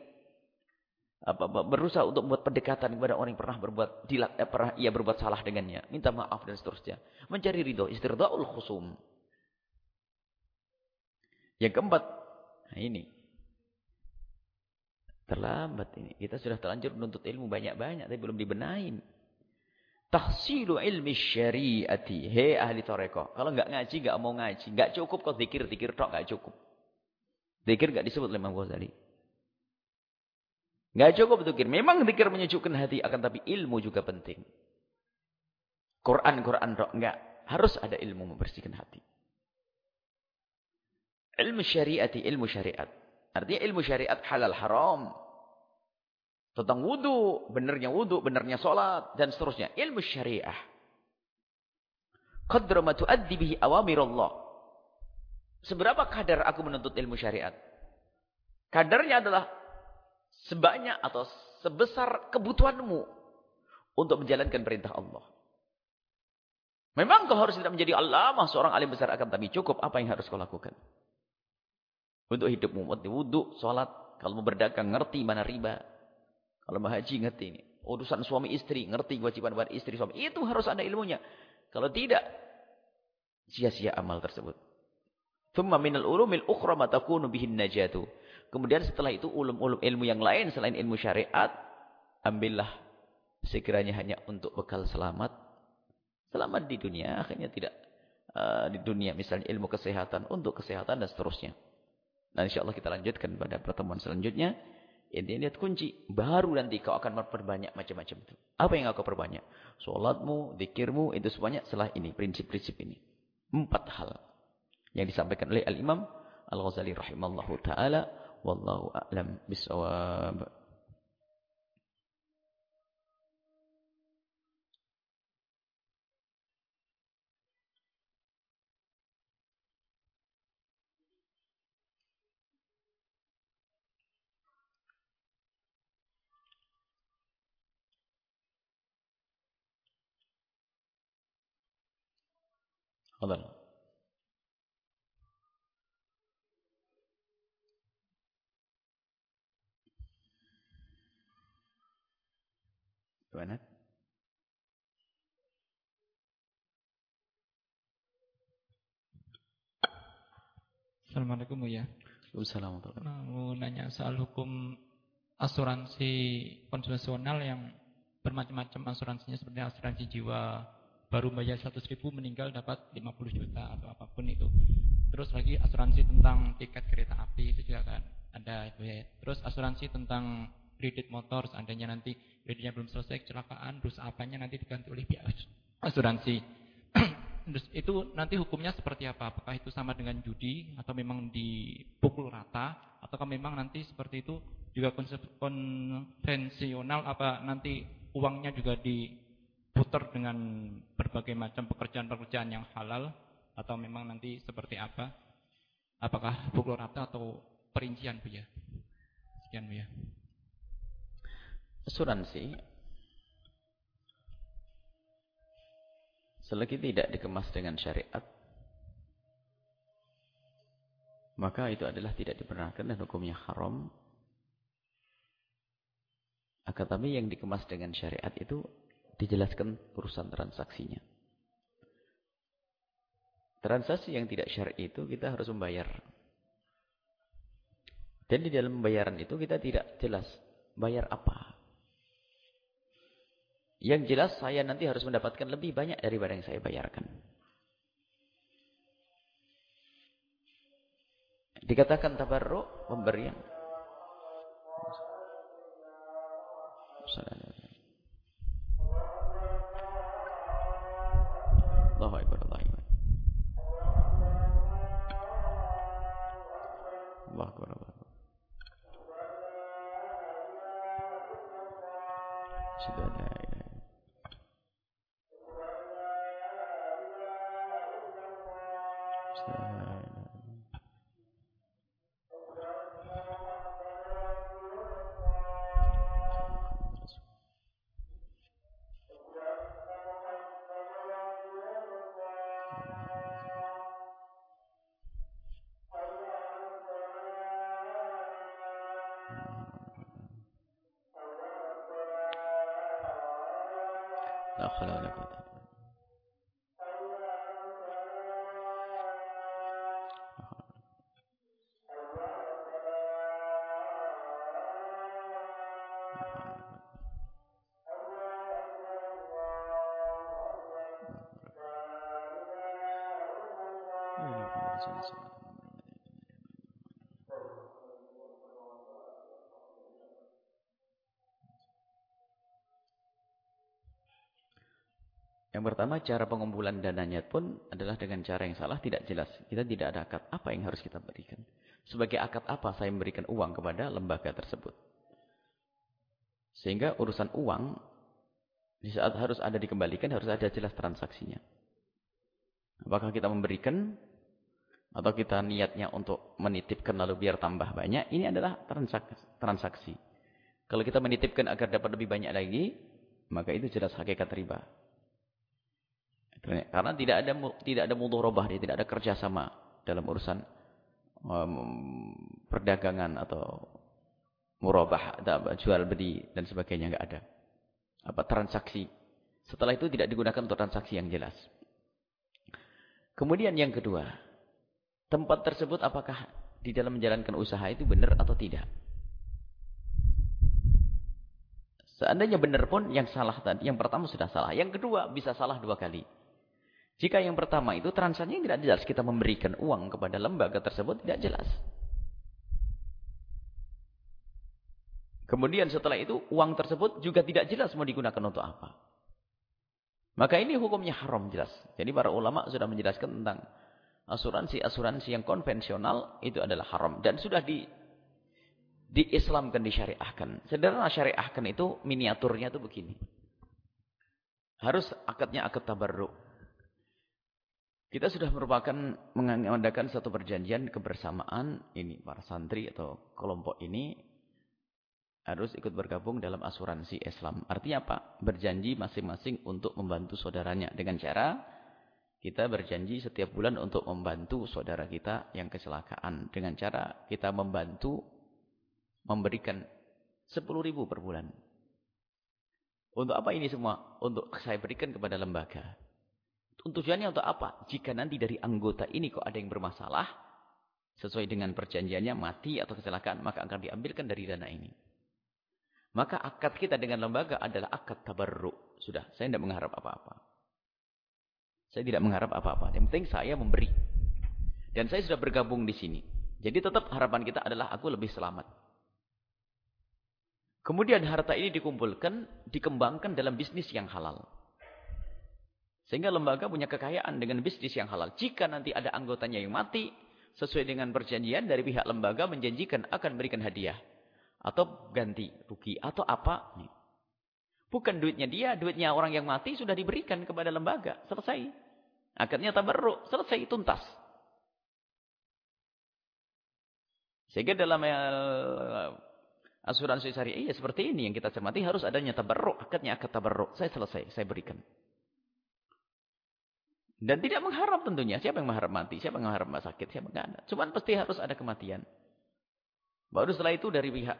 apa, berusaha untuk membuat pendekatan kepada orang yang pernah berbuat dilak, eh, pernah ia berbuat salah dengannya, minta maaf dan seterusnya. Mencari ridho, istirdaul khusum. Yang keempat, nah ini. Terlambat ini. Kita sudah terlanjur menuntut ilmu banyak-banyak tapi belum dibenahin. Tahsilu ilmi syariati. Hei ahli toreko. Kalau enggak ngaji, enggak mau ngaji. Enggak cukup kau zikir. Zikir tok enggak cukup. Zikir enggak disebut oleh Imam Ghazali. Enggak cukup zikir. Memang zikir menyejukkan hati. Akan tapi ilmu juga penting. Quran-Quran tok enggak. Harus ada ilmu membersihkan hati. Ilmu syariati, ilmu syariat. Artinya ilmu syariat halal haram. Tentang wudhu, benarnya wudhu, benarnya sholat, dan seterusnya. Ilmu syariah. Qadra ma tuaddi bihi awamirallah. Seberapa kadar aku menuntut ilmu syariat? Kadarnya adalah sebanyak atau sebesar kebutuhanmu untuk menjalankan perintah Allah. Memang kau harus tidak menjadi alamah seorang alim besar akan tapi cukup apa yang harus kau lakukan. Untuk hidupmu, wudhu, sholat. Kalau mau berdagang, ngerti mana riba. Kalau haji, ngerti ini. Urusan suami istri, ngerti kewajiban buat istri suami. Itu harus ada ilmunya. Kalau tidak, sia-sia amal tersebut. Thumma minal ulumil ukhra matakunu bihin najatu. Kemudian setelah itu ulum-ulum ilmu yang lain selain ilmu syariat. Ambillah sekiranya hanya untuk bekal selamat. Selamat di dunia, akhirnya tidak uh, di dunia. Misalnya ilmu kesehatan, untuk kesehatan dan seterusnya. Nah insyaAllah kita lanjutkan pada pertemuan selanjutnya. Intinya lihat kunci. Baru nanti kau akan memperbanyak macam-macam itu. Apa yang kau perbanyak? Sholatmu, dikirmu, itu semuanya setelah ini. Prinsip-prinsip ini. Empat hal. Yang disampaikan oleh Al-Imam Al-Ghazali rahimallahu ta'ala. Wallahu a'lam bisawab. تفضل بنات Assalamualaikum Bu ya. Waalaikumsalam. Mau nanya soal hukum asuransi konvensional yang bermacam-macam asuransinya seperti asuransi jiwa, baru bayar 100 ribu meninggal dapat 50 juta atau apa pun itu. Terus lagi asuransi tentang tiket kereta api itu juga kan ada ya. Terus asuransi tentang kredit motor seandainya nanti kreditnya belum selesai kecelakaan, terus apanya nanti diganti oleh pihak asuransi. [clears throat] terus itu nanti hukumnya seperti apa? Apakah itu sama dengan judi atau memang dipukul rata ataukah memang nanti seperti itu juga konvensional apa nanti uangnya juga di putar dengan berbagai macam pekerjaan-pekerjaan yang halal atau memang nanti seperti apa? Apakah pukul rata atau perincian Bu ya? Sekian Bu ya. Asuransi selagi tidak dikemas dengan syariat maka itu adalah tidak dibenarkan dan hukumnya haram. Akan tapi yang dikemas dengan syariat itu dijelaskan urusan transaksinya. Transaksi yang tidak syar'i itu kita harus membayar. Dan di dalam pembayaran itu kita tidak jelas bayar apa. Yang jelas saya nanti harus mendapatkan lebih banyak daripada yang saya bayarkan. Dikatakan tabarruk pemberian. Yang pertama cara pengumpulan dananya pun adalah dengan cara yang salah tidak jelas. Kita tidak ada akad apa yang harus kita berikan. Sebagai akad apa saya memberikan uang kepada lembaga tersebut. Sehingga urusan uang di saat harus ada dikembalikan harus ada jelas transaksinya. Apakah kita memberikan atau kita niatnya untuk menitipkan lalu biar tambah banyak, ini adalah transaksi. Kalau kita menitipkan agar dapat lebih banyak lagi, maka itu jelas hakikat riba. Karena tidak ada tidak ada mudharabah, tidak ada kerjasama dalam urusan um, perdagangan atau murabah, jual beli dan sebagainya enggak ada. Apa transaksi. Setelah itu tidak digunakan untuk transaksi yang jelas. Kemudian yang kedua, tempat tersebut apakah di dalam menjalankan usaha itu benar atau tidak? Seandainya benar pun yang salah tadi, yang pertama sudah salah. Yang kedua bisa salah dua kali. Jika yang pertama itu transaksinya tidak jelas, kita memberikan uang kepada lembaga tersebut tidak jelas. Kemudian setelah itu uang tersebut juga tidak jelas mau digunakan untuk apa. Maka ini hukumnya haram jelas. Jadi para ulama sudah menjelaskan tentang asuransi-asuransi yang konvensional itu adalah haram. Dan sudah di diislamkan, disyariahkan. Sederhana syariahkan itu miniaturnya itu begini. Harus akadnya akad tabarruk. Kita sudah merupakan mengadakan satu perjanjian kebersamaan ini para santri atau kelompok ini harus ikut bergabung dalam asuransi Islam. Artinya apa? Berjanji masing-masing untuk membantu saudaranya dengan cara kita berjanji setiap bulan untuk membantu saudara kita yang kecelakaan dengan cara kita membantu memberikan 10 ribu per bulan. Untuk apa ini semua? Untuk saya berikan kepada lembaga. Tujuannya untuk apa? Jika nanti dari anggota ini kok ada yang bermasalah, sesuai dengan perjanjiannya mati atau kecelakaan, maka akan diambilkan dari dana ini. Maka akad kita dengan lembaga adalah akad tabarruk. Sudah, saya tidak mengharap apa-apa. Saya tidak mengharap apa-apa. Yang penting saya memberi. Dan saya sudah bergabung di sini. Jadi tetap harapan kita adalah aku lebih selamat. Kemudian harta ini dikumpulkan, dikembangkan dalam bisnis yang halal. Sehingga lembaga punya kekayaan dengan bisnis yang halal. Jika nanti ada anggotanya yang mati, sesuai dengan perjanjian dari pihak lembaga menjanjikan akan berikan hadiah. Atau ganti rugi. Atau apa. Bukan duitnya dia, duitnya orang yang mati sudah diberikan kepada lembaga. Selesai. Akadnya tabarruk. Selesai, tuntas. Sehingga dalam eh, asuransi syariah ya seperti ini yang kita cermati harus adanya tabarruk, akadnya akad tabarruk. Saya selesai, saya berikan. Dan tidak mengharap tentunya. Siapa yang mengharap mati? Siapa yang mengharap sakit? Siapa yang ada? Cuman pasti harus ada kematian. Baru setelah itu dari pihak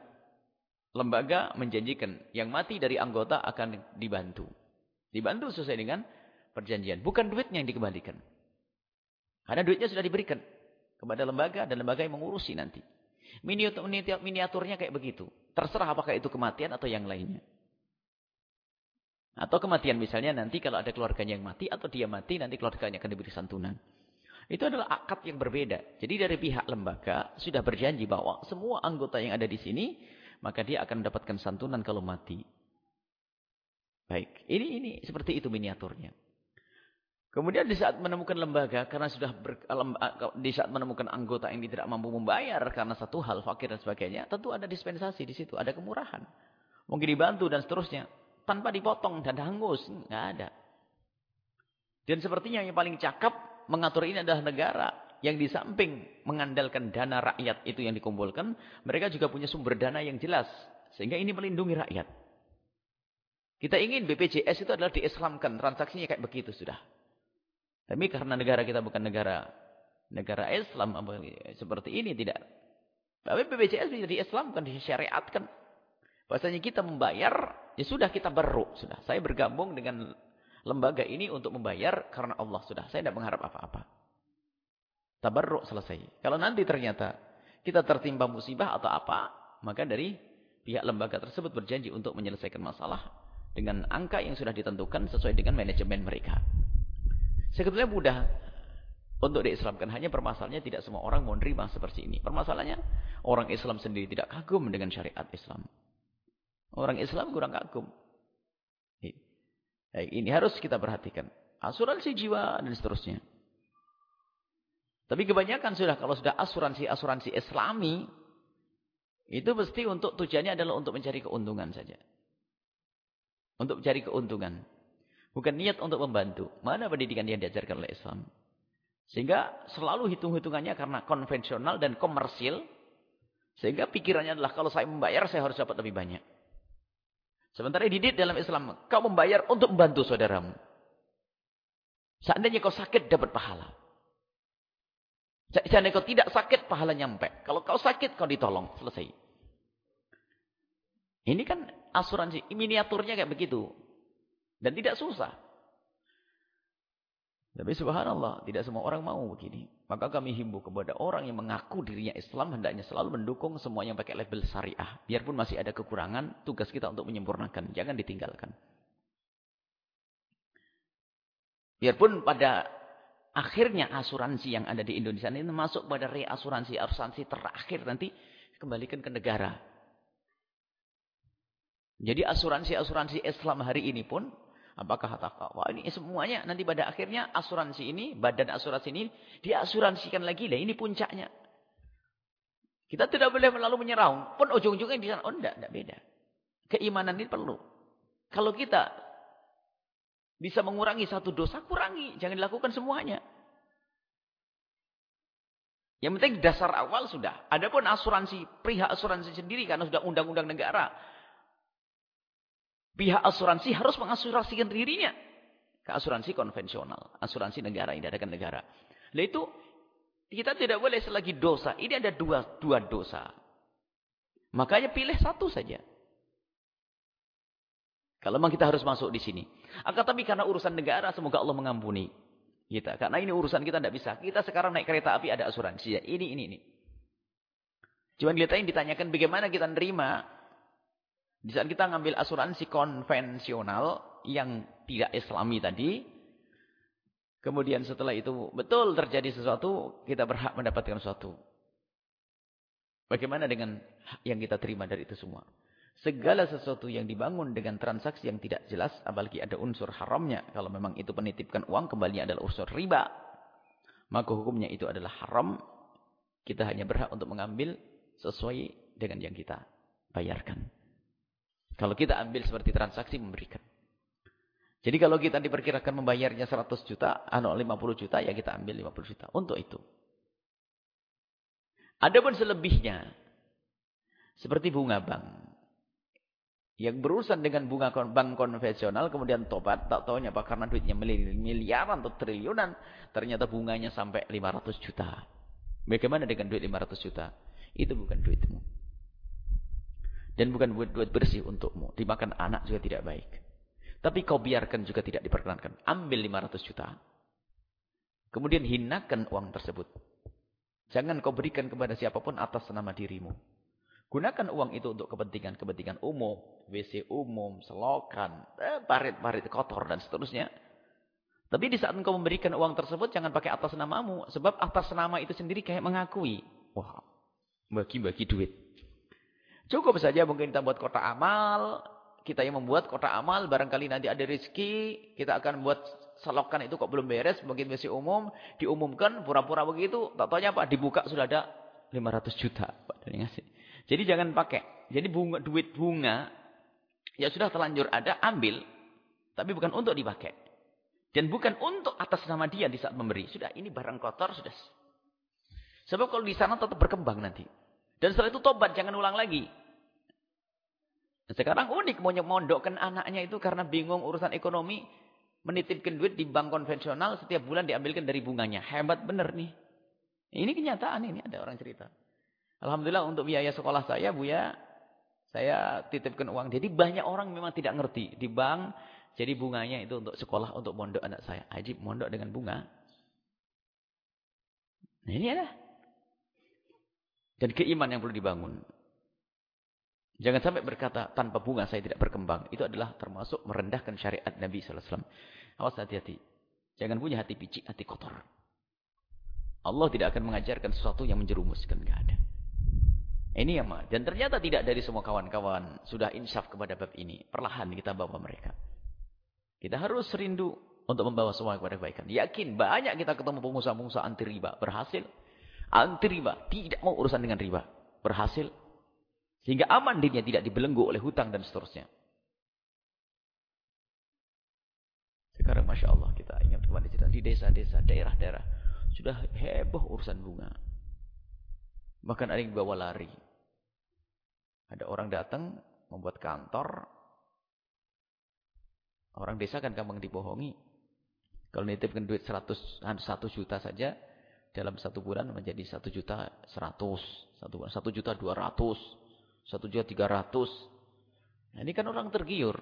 lembaga menjanjikan yang mati dari anggota akan dibantu. Dibantu sesuai dengan perjanjian. Bukan duitnya yang dikembalikan. Karena duitnya sudah diberikan kepada lembaga dan lembaga yang mengurusi nanti. Miniaturnya kayak begitu. Terserah apakah itu kematian atau yang lainnya. Atau kematian misalnya nanti kalau ada keluarganya yang mati atau dia mati nanti keluarganya akan diberi santunan. Itu adalah akad yang berbeda. Jadi dari pihak lembaga sudah berjanji bahwa semua anggota yang ada di sini maka dia akan mendapatkan santunan kalau mati. Baik, ini ini seperti itu miniaturnya. Kemudian di saat menemukan lembaga karena sudah ber, di saat menemukan anggota yang tidak mampu membayar karena satu hal fakir dan sebagainya, tentu ada dispensasi di situ, ada kemurahan. Mungkin dibantu dan seterusnya tanpa dipotong dan hangus. Nggak ada. Dan sepertinya yang paling cakap mengatur ini adalah negara. Yang di samping mengandalkan dana rakyat itu yang dikumpulkan. Mereka juga punya sumber dana yang jelas. Sehingga ini melindungi rakyat. Kita ingin BPJS itu adalah diislamkan. Transaksinya kayak begitu sudah. Tapi karena negara kita bukan negara negara Islam seperti ini tidak. Tapi BPJS bisa diislamkan, disyariatkan. Bahasanya kita membayar Ya sudah kita beruk. Sudah. Saya bergabung dengan lembaga ini untuk membayar karena Allah sudah. Saya tidak mengharap apa-apa. Tabarruk selesai. Kalau nanti ternyata kita tertimpa musibah atau apa, maka dari pihak lembaga tersebut berjanji untuk menyelesaikan masalah dengan angka yang sudah ditentukan sesuai dengan manajemen mereka. Sebetulnya mudah untuk diislamkan. Hanya permasalahannya tidak semua orang mau menerima seperti ini. Permasalahannya orang Islam sendiri tidak kagum dengan syariat Islam. Orang Islam kurang kagum. Ini harus kita perhatikan. Asuransi jiwa dan seterusnya. Tapi kebanyakan sudah kalau sudah asuransi-asuransi islami. Itu pasti untuk tujuannya adalah untuk mencari keuntungan saja. Untuk mencari keuntungan. Bukan niat untuk membantu. Mana pendidikan yang diajarkan oleh Islam? Sehingga selalu hitung-hitungannya karena konvensional dan komersil. Sehingga pikirannya adalah kalau saya membayar saya harus dapat lebih banyak. Sementara dididik dalam Islam, kau membayar untuk membantu saudaramu. Seandainya kau sakit dapat pahala. Seandainya kau tidak sakit pahala nyampe. Kalau kau sakit kau ditolong, selesai. Ini kan asuransi, miniaturnya kayak begitu. Dan tidak susah. Tapi subhanallah, tidak semua orang mau begini. Maka kami himbau kepada orang yang mengaku dirinya Islam, hendaknya selalu mendukung semua yang pakai label syariah. Biarpun masih ada kekurangan, tugas kita untuk menyempurnakan. Jangan ditinggalkan. Biarpun pada akhirnya asuransi yang ada di Indonesia ini masuk pada reasuransi, asuransi terakhir nanti kembalikan ke negara. Jadi asuransi-asuransi Islam hari ini pun Apakah kata wah ini semuanya nanti pada akhirnya asuransi ini, badan asuransi ini diasuransikan lagi lah. Ini puncaknya. Kita tidak boleh melalui menyerah. Pun ujung-ujungnya di sana. Oh enggak, enggak beda. Keimanan ini perlu. Kalau kita bisa mengurangi satu dosa, kurangi. Jangan dilakukan semuanya. Yang penting dasar awal sudah. Adapun asuransi, pihak asuransi sendiri karena sudah undang-undang negara Pihak asuransi harus mengasuransikan dirinya. Ke asuransi konvensional. Asuransi negara, yang diadakan negara. Nah itu, kita tidak boleh selagi dosa. Ini ada dua, dua dosa. Makanya pilih satu saja. Kalau memang kita harus masuk di sini. Akan tapi karena urusan negara, semoga Allah mengampuni kita. Karena ini urusan kita tidak bisa. Kita sekarang naik kereta api ada asuransi. Ya, ini, ini, ini. Cuman kita yang ditanyakan bagaimana kita nerima di saat kita ngambil asuransi konvensional yang tidak islami tadi, kemudian setelah itu betul terjadi sesuatu, kita berhak mendapatkan sesuatu. Bagaimana dengan yang kita terima dari itu semua? Segala sesuatu yang dibangun dengan transaksi yang tidak jelas, apalagi ada unsur haramnya. Kalau memang itu penitipkan uang, kembali adalah unsur riba. Maka hukumnya itu adalah haram. Kita hanya berhak untuk mengambil sesuai dengan yang kita bayarkan. Kalau kita ambil seperti transaksi memberikan. Jadi kalau kita diperkirakan membayarnya 100 juta, anu 50 juta, ya kita ambil 50 juta. Untuk itu. Adapun selebihnya, seperti bunga bank. Yang berurusan dengan bunga bank konvensional, kemudian tobat, tak tahunya apa, karena duitnya miliaran atau triliunan, ternyata bunganya sampai 500 juta. Bagaimana dengan duit 500 juta? Itu bukan duitmu. Dan bukan buat duit bersih untukmu. Dimakan anak juga tidak baik. Tapi kau biarkan juga tidak diperkenankan. Ambil 500 juta. Kemudian hinakan uang tersebut. Jangan kau berikan kepada siapa pun atas nama dirimu. Gunakan uang itu untuk kepentingan-kepentingan umum. WC umum, selokan, eh, parit-parit kotor dan seterusnya. Tapi di saat engkau memberikan uang tersebut, jangan pakai atas namamu. Sebab atas nama itu sendiri kayak mengakui. Wah, bagi-bagi duit. Cukup saja mungkin kita buat kota amal. Kita yang membuat kota amal. Barangkali nanti ada rezeki. Kita akan buat selokan itu kok belum beres. Mungkin masih umum. Diumumkan pura-pura begitu. Tak tahu apa. Dibuka sudah ada 500 juta. Pak dari ngasih. Jadi jangan pakai. Jadi bunga, duit bunga. Ya sudah terlanjur ada. Ambil. Tapi bukan untuk dipakai. Dan bukan untuk atas nama dia di saat memberi. Sudah ini barang kotor. Sudah. Sebab kalau di sana tetap berkembang nanti. Dan setelah itu tobat, jangan ulang lagi. Sekarang unik mau mondokkan anaknya itu karena bingung urusan ekonomi. Menitipkan duit di bank konvensional setiap bulan diambilkan dari bunganya. Hebat bener nih. Ini kenyataan ini ada orang cerita. Alhamdulillah untuk biaya sekolah saya Bu ya. Saya titipkan uang. Jadi banyak orang memang tidak ngerti. Di bank jadi bunganya itu untuk sekolah untuk mondok anak saya. Ajib mondok dengan bunga. Nah ini adalah dan keimanan yang perlu dibangun. Jangan sampai berkata, tanpa bunga saya tidak berkembang. Itu adalah termasuk merendahkan syariat Nabi SAW. Awas hati-hati. Jangan punya hati picik, hati kotor. Allah tidak akan mengajarkan sesuatu yang menjerumuskan. Tidak ada. Ini yang Dan ternyata tidak dari semua kawan-kawan sudah insaf kepada bab ini. Perlahan kita bawa mereka. Kita harus rindu untuk membawa semua kepada kebaikan. Yakin banyak kita ketemu pengusaha-pengusaha anti riba. Berhasil. Anti riba. Tidak mau urusan dengan riba. Berhasil. Sehingga aman dirinya tidak dibelenggu oleh hutang dan seterusnya. Sekarang Masya Allah kita ingat kembali cerita. Di desa-desa, daerah-daerah. Sudah heboh urusan bunga. Bahkan ada yang bawa lari. Ada orang datang membuat kantor. Orang desa kan gampang dibohongi. Kalau nitipkan duit 100, 1 juta saja, dalam satu bulan menjadi 1 juta 100. Satu, satu juta 200. Satu juta 300. Nah, ini kan orang tergiur.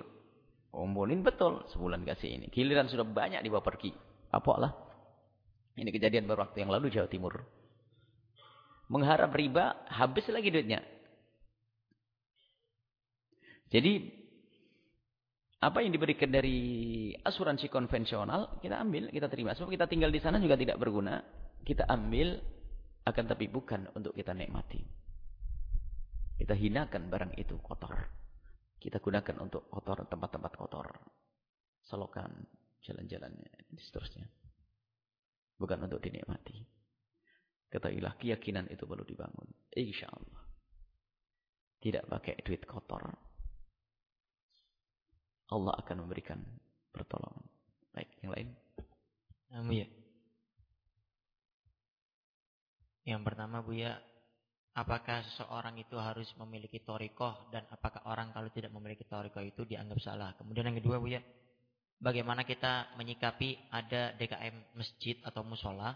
Ombolin betul sebulan kasih ini. Giliran sudah banyak dibawa pergi. Apa lah? Ini kejadian baru waktu yang lalu Jawa Timur. Mengharap riba, habis lagi duitnya. Jadi, apa yang diberikan dari asuransi konvensional, kita ambil, kita terima. Sebab kita tinggal di sana juga tidak berguna. Kita ambil, akan tapi bukan untuk kita nikmati. Kita hinakan barang itu kotor. Kita gunakan untuk kotor tempat-tempat kotor. Selokan, jalan-jalannya, dan seterusnya. Bukan untuk dinikmati. Ketahuilah keyakinan itu perlu dibangun. Insya Allah. Tidak pakai duit kotor. Allah akan memberikan pertolongan. Baik, yang lain. Nah, Bu ya. Yang pertama Bu ya, apakah seseorang itu harus memiliki torikoh dan apakah orang kalau tidak memiliki torikoh itu dianggap salah? Kemudian yang kedua Bu ya, bagaimana kita menyikapi ada DKM masjid atau musola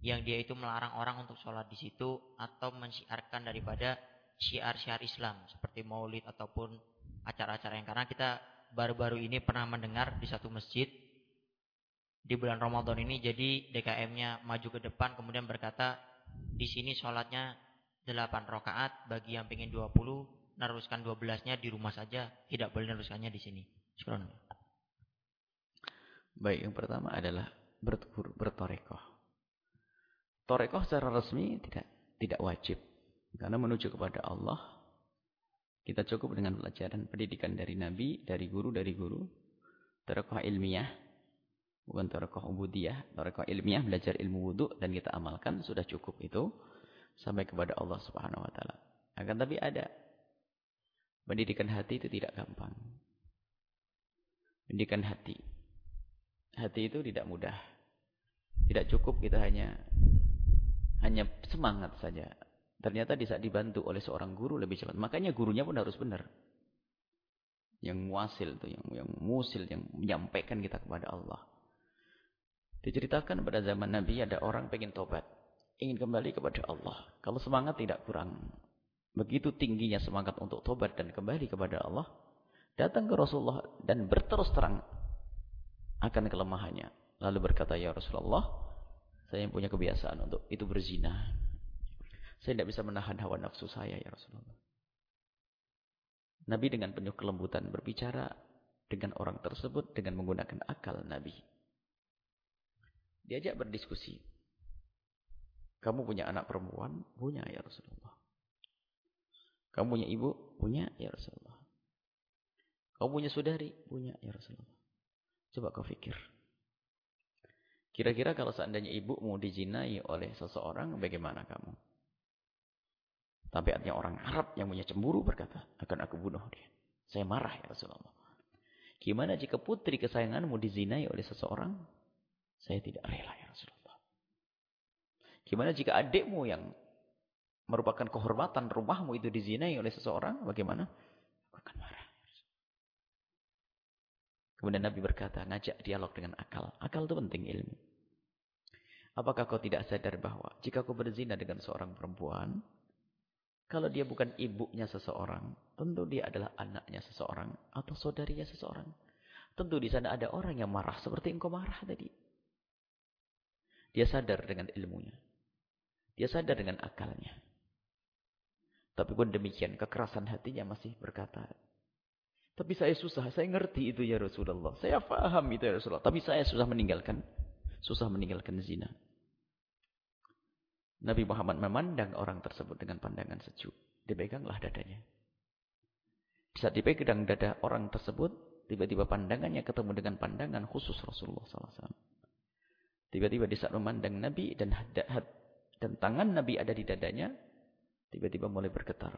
yang dia itu melarang orang untuk sholat di situ atau mensiarkan daripada syiar-syiar Islam seperti maulid ataupun acara-acara yang karena kita baru-baru ini pernah mendengar di satu masjid di bulan Ramadan ini jadi DKM-nya maju ke depan kemudian berkata di sini sholatnya 8 rakaat bagi yang pengen 20 neruskan 12-nya di rumah saja tidak boleh neruskannya di sini. Baik, yang pertama adalah bertorekoh. Torekoh secara resmi tidak tidak wajib. Karena menuju kepada Allah, kita cukup dengan pelajaran pendidikan dari Nabi, dari guru, dari guru. Torekoh ilmiah, bukan torekoh ubudiyah. Torekoh ilmiah, belajar ilmu wudhu, dan kita amalkan, sudah cukup itu. Sampai kepada Allah subhanahu wa ta'ala. Akan tapi ada. Pendidikan hati itu tidak gampang. Pendidikan hati. Hati itu tidak mudah. Tidak cukup kita hanya hanya semangat saja. Ternyata di saat dibantu oleh seorang guru lebih cepat. Makanya gurunya pun harus benar. Yang muasil itu, yang yang musil, yang menyampaikan kita kepada Allah. Diceritakan pada zaman Nabi ada orang pengen tobat. Ingin kembali kepada Allah. Kalau semangat tidak kurang. Begitu tingginya semangat untuk tobat dan kembali kepada Allah. Datang ke Rasulullah dan berterus terang akan kelemahannya. Lalu berkata, Ya Rasulullah, saya punya kebiasaan untuk itu berzina. Saya tidak bisa menahan hawa nafsu saya ya Rasulullah. Nabi dengan penuh kelembutan berbicara dengan orang tersebut dengan menggunakan akal Nabi. Diajak berdiskusi. Kamu punya anak perempuan? Punya ya Rasulullah. Kamu punya ibu? Punya ya Rasulullah. Kamu punya saudari? Punya ya Rasulullah. Coba kau fikir. Kira-kira kalau seandainya ibu mau dizinai oleh seseorang, bagaimana kamu? Tabiatnya orang Arab yang punya cemburu berkata, akan aku bunuh dia. Saya marah ya Rasulullah. Gimana jika putri kesayanganmu dizinai oleh seseorang? Saya tidak rela ya Rasulullah. Gimana jika adikmu yang merupakan kehormatan rumahmu itu dizinai oleh seseorang? Bagaimana? Aku akan marah. Ya Kemudian Nabi berkata, ngajak dialog dengan akal. Akal itu penting ilmu. Apakah kau tidak sadar bahwa jika kau berzina dengan seorang perempuan, kalau dia bukan ibunya seseorang, tentu dia adalah anaknya seseorang atau saudarinya seseorang. Tentu di sana ada orang yang marah seperti engkau marah tadi. Dia sadar dengan ilmunya. Dia sadar dengan akalnya. Tapi pun demikian, kekerasan hatinya masih berkata, tapi saya susah, saya ngerti itu ya Rasulullah. Saya paham itu ya Rasulullah. Tapi saya susah meninggalkan, susah meninggalkan zina. Nabi Muhammad memandang orang tersebut dengan pandangan sejuk. Dipeganglah dadanya. Saat dipegang dada orang tersebut, tiba-tiba pandangannya ketemu dengan pandangan khusus Rasulullah SAW. Tiba-tiba di saat memandang Nabi dan dan tangan Nabi ada di dadanya, tiba-tiba mulai bergetar.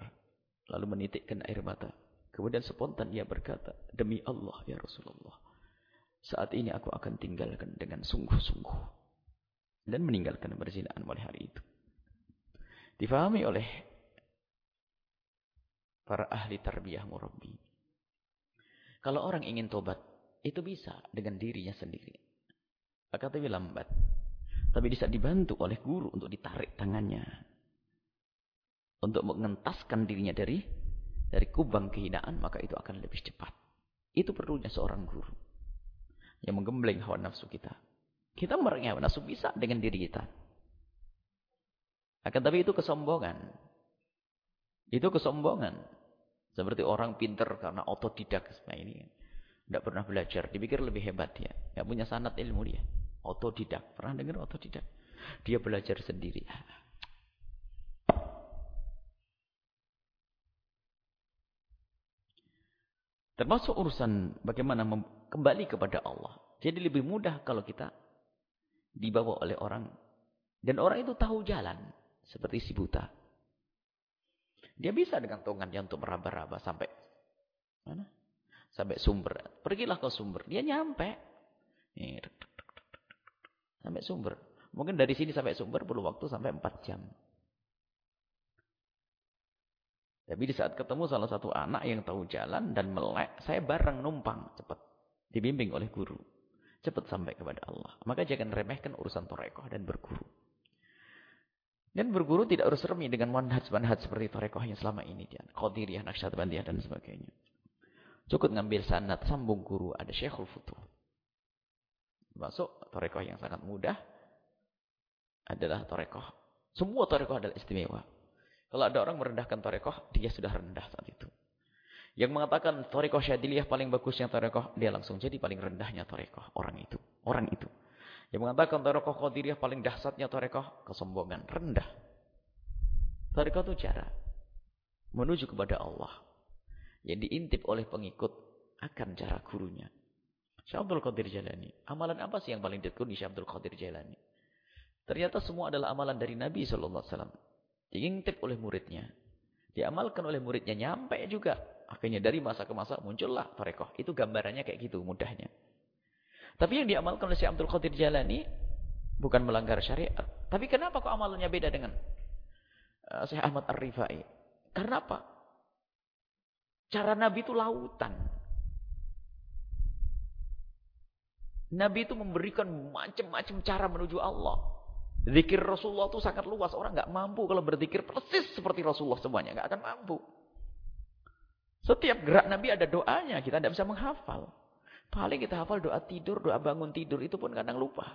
Lalu menitikkan air mata. Kemudian spontan ia berkata, Demi Allah ya Rasulullah. Saat ini aku akan tinggalkan dengan sungguh-sungguh. Dan meninggalkan berzinaan mulai hari itu. Difahami oleh para ahli tarbiyah murabbi. Kalau orang ingin tobat, itu bisa dengan dirinya sendiri. Akan tapi lambat. Tapi bisa dibantu oleh guru untuk ditarik tangannya. Untuk mengentaskan dirinya dari dari kubang kehinaan, maka itu akan lebih cepat. Itu perlunya seorang guru. Yang menggembleng hawa nafsu kita. Kita merengi hawa nafsu bisa dengan diri kita. Akan tapi itu kesombongan. Itu kesombongan. Seperti orang pinter karena otodidak. Nah ini tidak pernah belajar. Dipikir lebih hebat dia. Tidak punya sanat ilmu dia. Otodidak. Pernah dengar otodidak? Dia belajar sendiri. Termasuk urusan bagaimana kembali kepada Allah. Jadi lebih mudah kalau kita dibawa oleh orang. Dan orang itu tahu jalan. Seperti si buta. Dia bisa dengan tangannya untuk meraba-raba sampai mana? Sampai sumber. Pergilah ke sumber. Dia nyampe. Sampai sumber. Mungkin dari sini sampai sumber perlu waktu sampai 4 jam. Tapi di saat ketemu salah satu anak yang tahu jalan dan melek, saya bareng numpang cepat. Dibimbing oleh guru. Cepat sampai kepada Allah. Maka jangan remehkan urusan torekoh dan berguru. Dan berguru tidak harus remi dengan manhaj-manhaj seperti Torekoh yang selama ini. Qadiriyah, Naqsyabandiyah dan sebagainya. Cukup ngambil sanat, sambung guru. Ada Syekhul Futuh. Masuk Torekoh yang sangat mudah. Adalah Torekoh. Semua Torekoh adalah istimewa. Kalau ada orang merendahkan Torekoh, dia sudah rendah saat itu. Yang mengatakan Torekoh Syadiliyah paling bagusnya Torekoh, dia langsung jadi paling rendahnya Torekoh. Orang itu. Orang itu. Yang mengatakan Tarekoh Qadiriyah paling dahsyatnya Tarekoh kesombongan, rendah. Tarekoh itu cara menuju kepada Allah. Yang diintip oleh pengikut akan cara gurunya. Syekh Abdul Qadir Jalani. Amalan apa sih yang paling ditekuni Syekh Abdul Qadir Jalani? Ternyata semua adalah amalan dari Nabi SAW. Diintip oleh muridnya. Diamalkan oleh muridnya. Nyampe juga. Akhirnya dari masa ke masa muncullah Tarekoh. Itu gambarannya kayak gitu mudahnya. Tapi yang diamalkan oleh Syekh Abdul Qadir Jalani bukan melanggar syariat. Tapi kenapa kok amalannya beda dengan uh, Syekh Ahmad Ar-Rifai? Karena apa? Cara Nabi itu lautan. Nabi itu memberikan macam-macam cara menuju Allah. Zikir Rasulullah itu sangat luas. Orang nggak mampu kalau berzikir persis seperti Rasulullah semuanya. nggak akan mampu. Setiap gerak Nabi ada doanya. Kita tidak bisa menghafal. Paling kita hafal doa tidur, doa bangun tidur. Itu pun kadang lupa.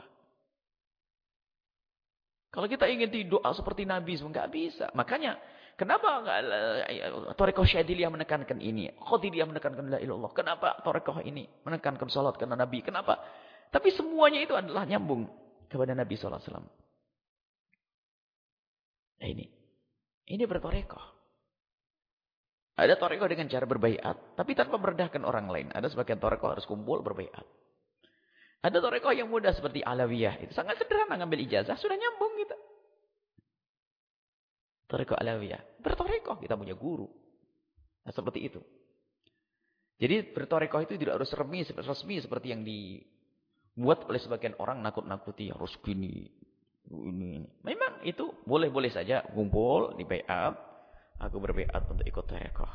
Kalau kita ingin tidur seperti Nabi, nggak bisa. Makanya, kenapa Torekoh Syadiliyah menekankan ini? Khadiliyah menekankan la ilallah. Kenapa Torekoh ini menekankan sholat karena Nabi? Kenapa? Tapi semuanya itu adalah nyambung kepada Nabi SAW. Nah ini. Ini bertorekoh. Ada toreko dengan cara berbaiat, tapi tanpa merendahkan orang lain. Ada sebagian toreko harus kumpul berbaiat. Ada toreko yang mudah seperti alawiyah. Itu sangat sederhana ngambil ijazah, sudah nyambung kita. Toreko alawiyah. Bertoreko, kita punya guru. Nah, seperti itu. Jadi bertoreko itu tidak harus resmi, resmi seperti yang dibuat oleh sebagian orang nakut-nakuti. Harus gini, ini, ini. Memang itu boleh-boleh saja kumpul di Aku berbeat untuk ikut tarekoh.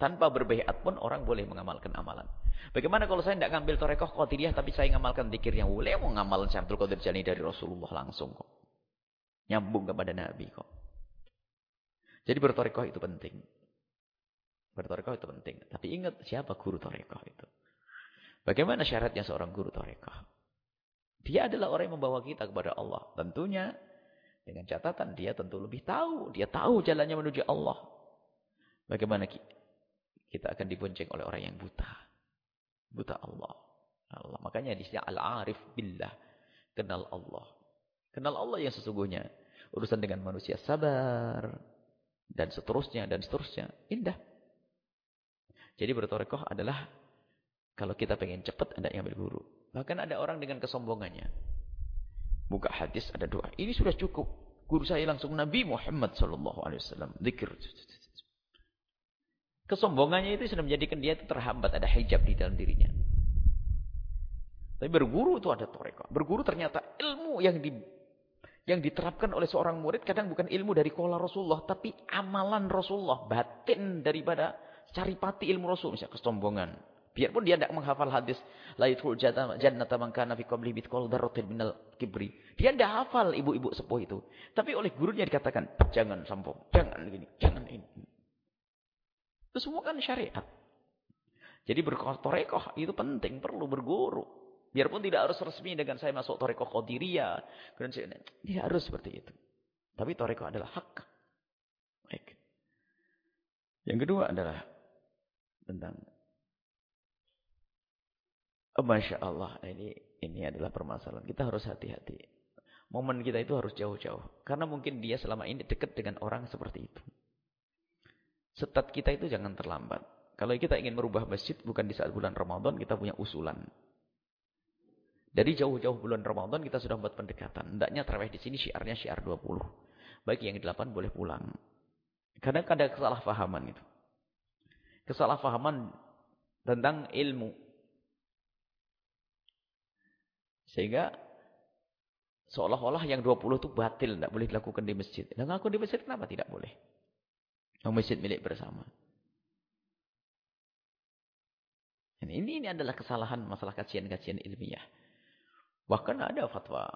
Tanpa berbeat pun orang boleh mengamalkan amalan. Bagaimana kalau saya tidak ngambil tarekoh qadiriyah tapi saya mengamalkan zikir yang boleh mau ngamalkan Syaikhul Qadir dari Rasulullah langsung kok. Nyambung kepada Nabi kok. Jadi bertarekoh itu penting. Bertarekoh itu penting. Tapi ingat siapa guru tarekoh itu. Bagaimana syaratnya seorang guru tarekoh? Dia adalah orang yang membawa kita kepada Allah. Tentunya dengan catatan dia tentu lebih tahu. Dia tahu jalannya menuju Allah. Bagaimana kita akan dibonceng oleh orang yang buta. Buta Allah. Allah. Makanya di sini al-arif billah. Kenal Allah. Kenal Allah yang sesungguhnya. Urusan dengan manusia sabar. Dan seterusnya. Dan seterusnya. Indah. Jadi bertorekoh adalah. Kalau kita pengen cepat, yang guru. Bahkan ada orang dengan kesombongannya. Buka hadis ada doa. Ini sudah cukup. Guru saya langsung Nabi Muhammad sallallahu alaihi. Kesombongannya itu sudah menjadikan dia itu terhambat ada hijab di dalam dirinya. Tapi berguru itu ada toreko. Berguru ternyata ilmu yang di yang diterapkan oleh seorang murid kadang bukan ilmu dari kola Rasulullah, tapi amalan Rasulullah, batin daripada cari pati ilmu Rasul, misalnya kesombongan. Biarpun dia tidak menghafal hadis la yadkhul jannata man kana fi qabli mithqal dzarratin minal kibri. Dia tidak hafal ibu-ibu sepuh itu. Tapi oleh gurunya dikatakan, jangan sombong, jangan gini, jangan ini. Itu semua kan syariat. Jadi bertorekoh itu penting, perlu berguru. Biarpun tidak harus resmi dengan saya masuk torekoh Qadiriyah. Tidak harus seperti itu. Tapi torekoh adalah hak. Baik. Yang kedua adalah tentang Masya Allah ini ini adalah permasalahan. Kita harus hati-hati. Momen kita itu harus jauh-jauh. Karena mungkin dia selama ini dekat dengan orang seperti itu. Setat kita itu jangan terlambat. Kalau kita ingin merubah masjid bukan di saat bulan Ramadan, kita punya usulan. Dari jauh-jauh bulan Ramadan kita sudah buat pendekatan. Hendaknya terawih di sini syiarnya syiar 20. Baik yang 8 boleh pulang. Kadang ada kesalahpahaman itu. Kesalahpahaman tentang ilmu. Sehingga seolah-olah yang 20 itu batil, tidak boleh dilakukan di masjid. Dan ngaku di masjid kenapa tidak boleh? Yang masjid milik bersama. Ini, ini adalah kesalahan masalah kajian-kajian ilmiah. Bahkan ada fatwa.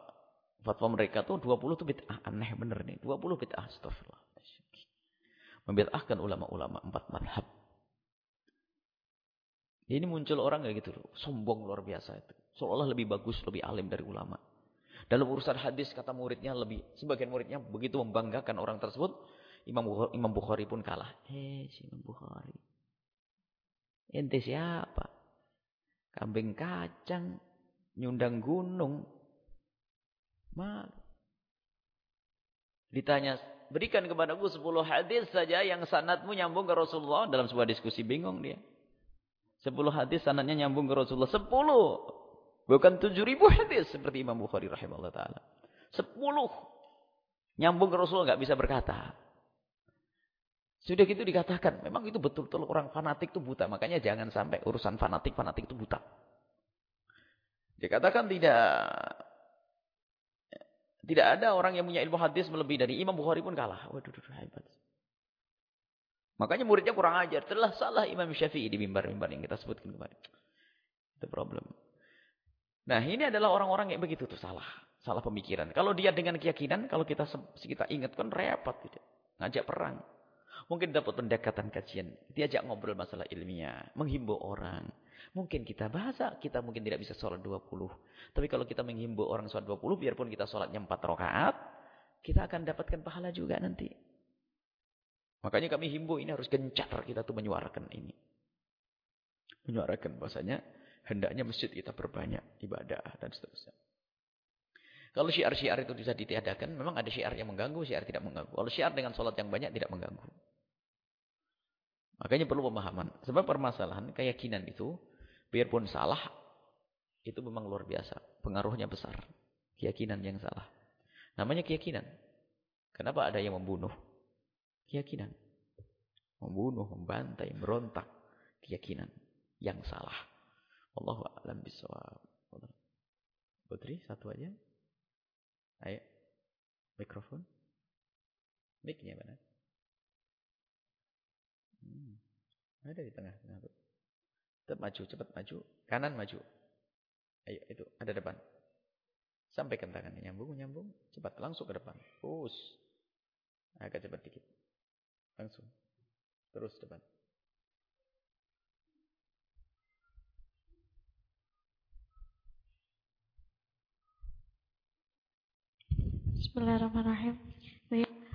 Fatwa mereka tuh 20 itu bid'ah. Aneh bener nih. 20 bid'ah. Astagfirullah. Membid'ahkan ulama-ulama empat madhab. Ini muncul orang kayak gitu. Sombong luar biasa itu. Seolah lebih bagus, lebih alim dari ulama. Dalam urusan hadis kata muridnya lebih. Sebagian muridnya begitu membanggakan orang tersebut. Imam Bukhari, Imam Bukhari pun kalah. Eh, si Imam Bukhari. Ente siapa? Kambing kacang. Nyundang gunung. Malu. Ditanya, berikan kepadaku 10 hadis saja yang sanatmu nyambung ke Rasulullah. Dalam sebuah diskusi bingung dia. 10 hadis sanatnya nyambung ke Rasulullah. 10. Bukan 7000 hadis. Seperti Imam Bukhari rahimahullah ta'ala. 10. Nyambung ke Rasulullah nggak bisa berkata. Sudah gitu dikatakan, memang itu betul-betul orang fanatik itu buta. Makanya jangan sampai urusan fanatik-fanatik itu buta. Dikatakan tidak tidak ada orang yang punya ilmu hadis melebihi dari Imam Bukhari pun kalah. Waduh, hebat. Makanya muridnya kurang ajar. Telah salah Imam Syafi'i di mimbar-mimbar yang kita sebutkan kemarin. Itu problem. Nah ini adalah orang-orang yang begitu tuh salah. Salah pemikiran. Kalau dia dengan keyakinan, kalau kita kita ingatkan repot. Gitu. Ngajak perang. Mungkin dapat pendekatan kajian. Diajak ngobrol masalah ilmiah. Menghimbau orang. Mungkin kita bahasa, kita mungkin tidak bisa sholat 20. Tapi kalau kita menghimbau orang sholat 20, biarpun kita sholatnya 4 rakaat, kita akan dapatkan pahala juga nanti. Makanya kami himbau ini harus gencar kita tuh menyuarakan ini. Menyuarakan bahasanya hendaknya masjid kita berbanyak ibadah dan seterusnya. Kalau syiar-syiar itu bisa ditiadakan, memang ada syiar yang mengganggu, syiar tidak mengganggu. Kalau syiar dengan sholat yang banyak tidak mengganggu. Makanya perlu pemahaman. Sebab permasalahan keyakinan itu, biarpun salah, itu memang luar biasa. Pengaruhnya besar. Keyakinan yang salah. Namanya keyakinan. Kenapa ada yang membunuh? Keyakinan. Membunuh, membantai, merontak. Keyakinan yang salah. Allahu a'lam bishawab. Putri, satu aja. Ayo. Mikrofon. Mic-nya mana? Hmm. Ada di tengah-tengah. Tetap maju, cepat maju. Kanan maju. Ayo, itu. Ada depan. Sampaikan tangannya. Nyambung, nyambung. Cepat, langsung ke depan. Push. Agak cepat dikit. Langsung. Terus depan. Bismillahirrahmanirrahim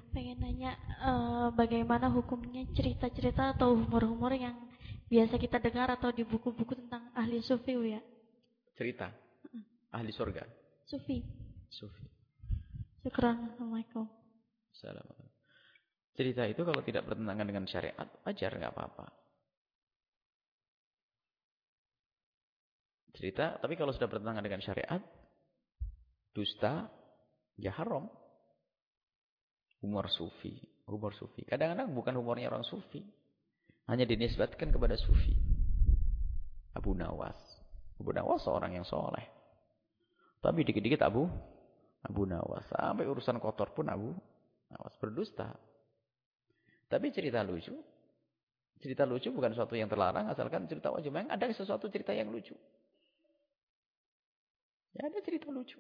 pengen nanya uh, bagaimana hukumnya cerita-cerita atau humor-humor yang biasa kita dengar atau di buku-buku tentang ahli sufi ya? Cerita? Ahli surga? Sufi. Sufi. Syukran. Assalamualaikum. Assalamualaikum. Cerita itu kalau tidak bertentangan dengan syariat, wajar nggak apa-apa. Cerita, tapi kalau sudah bertentangan dengan syariat, dusta, ya haram humor sufi, humor sufi. Kadang-kadang bukan humornya orang sufi. Hanya dinisbatkan kepada sufi. Abu Nawas. Abu Nawas seorang yang soleh. Tapi dikit-dikit Abu Abu Nawas. Sampai urusan kotor pun Abu Nawas berdusta. Tapi cerita lucu. Cerita lucu bukan sesuatu yang terlarang. Asalkan cerita wajib. Memang ada sesuatu cerita yang lucu. Ya ada cerita lucu.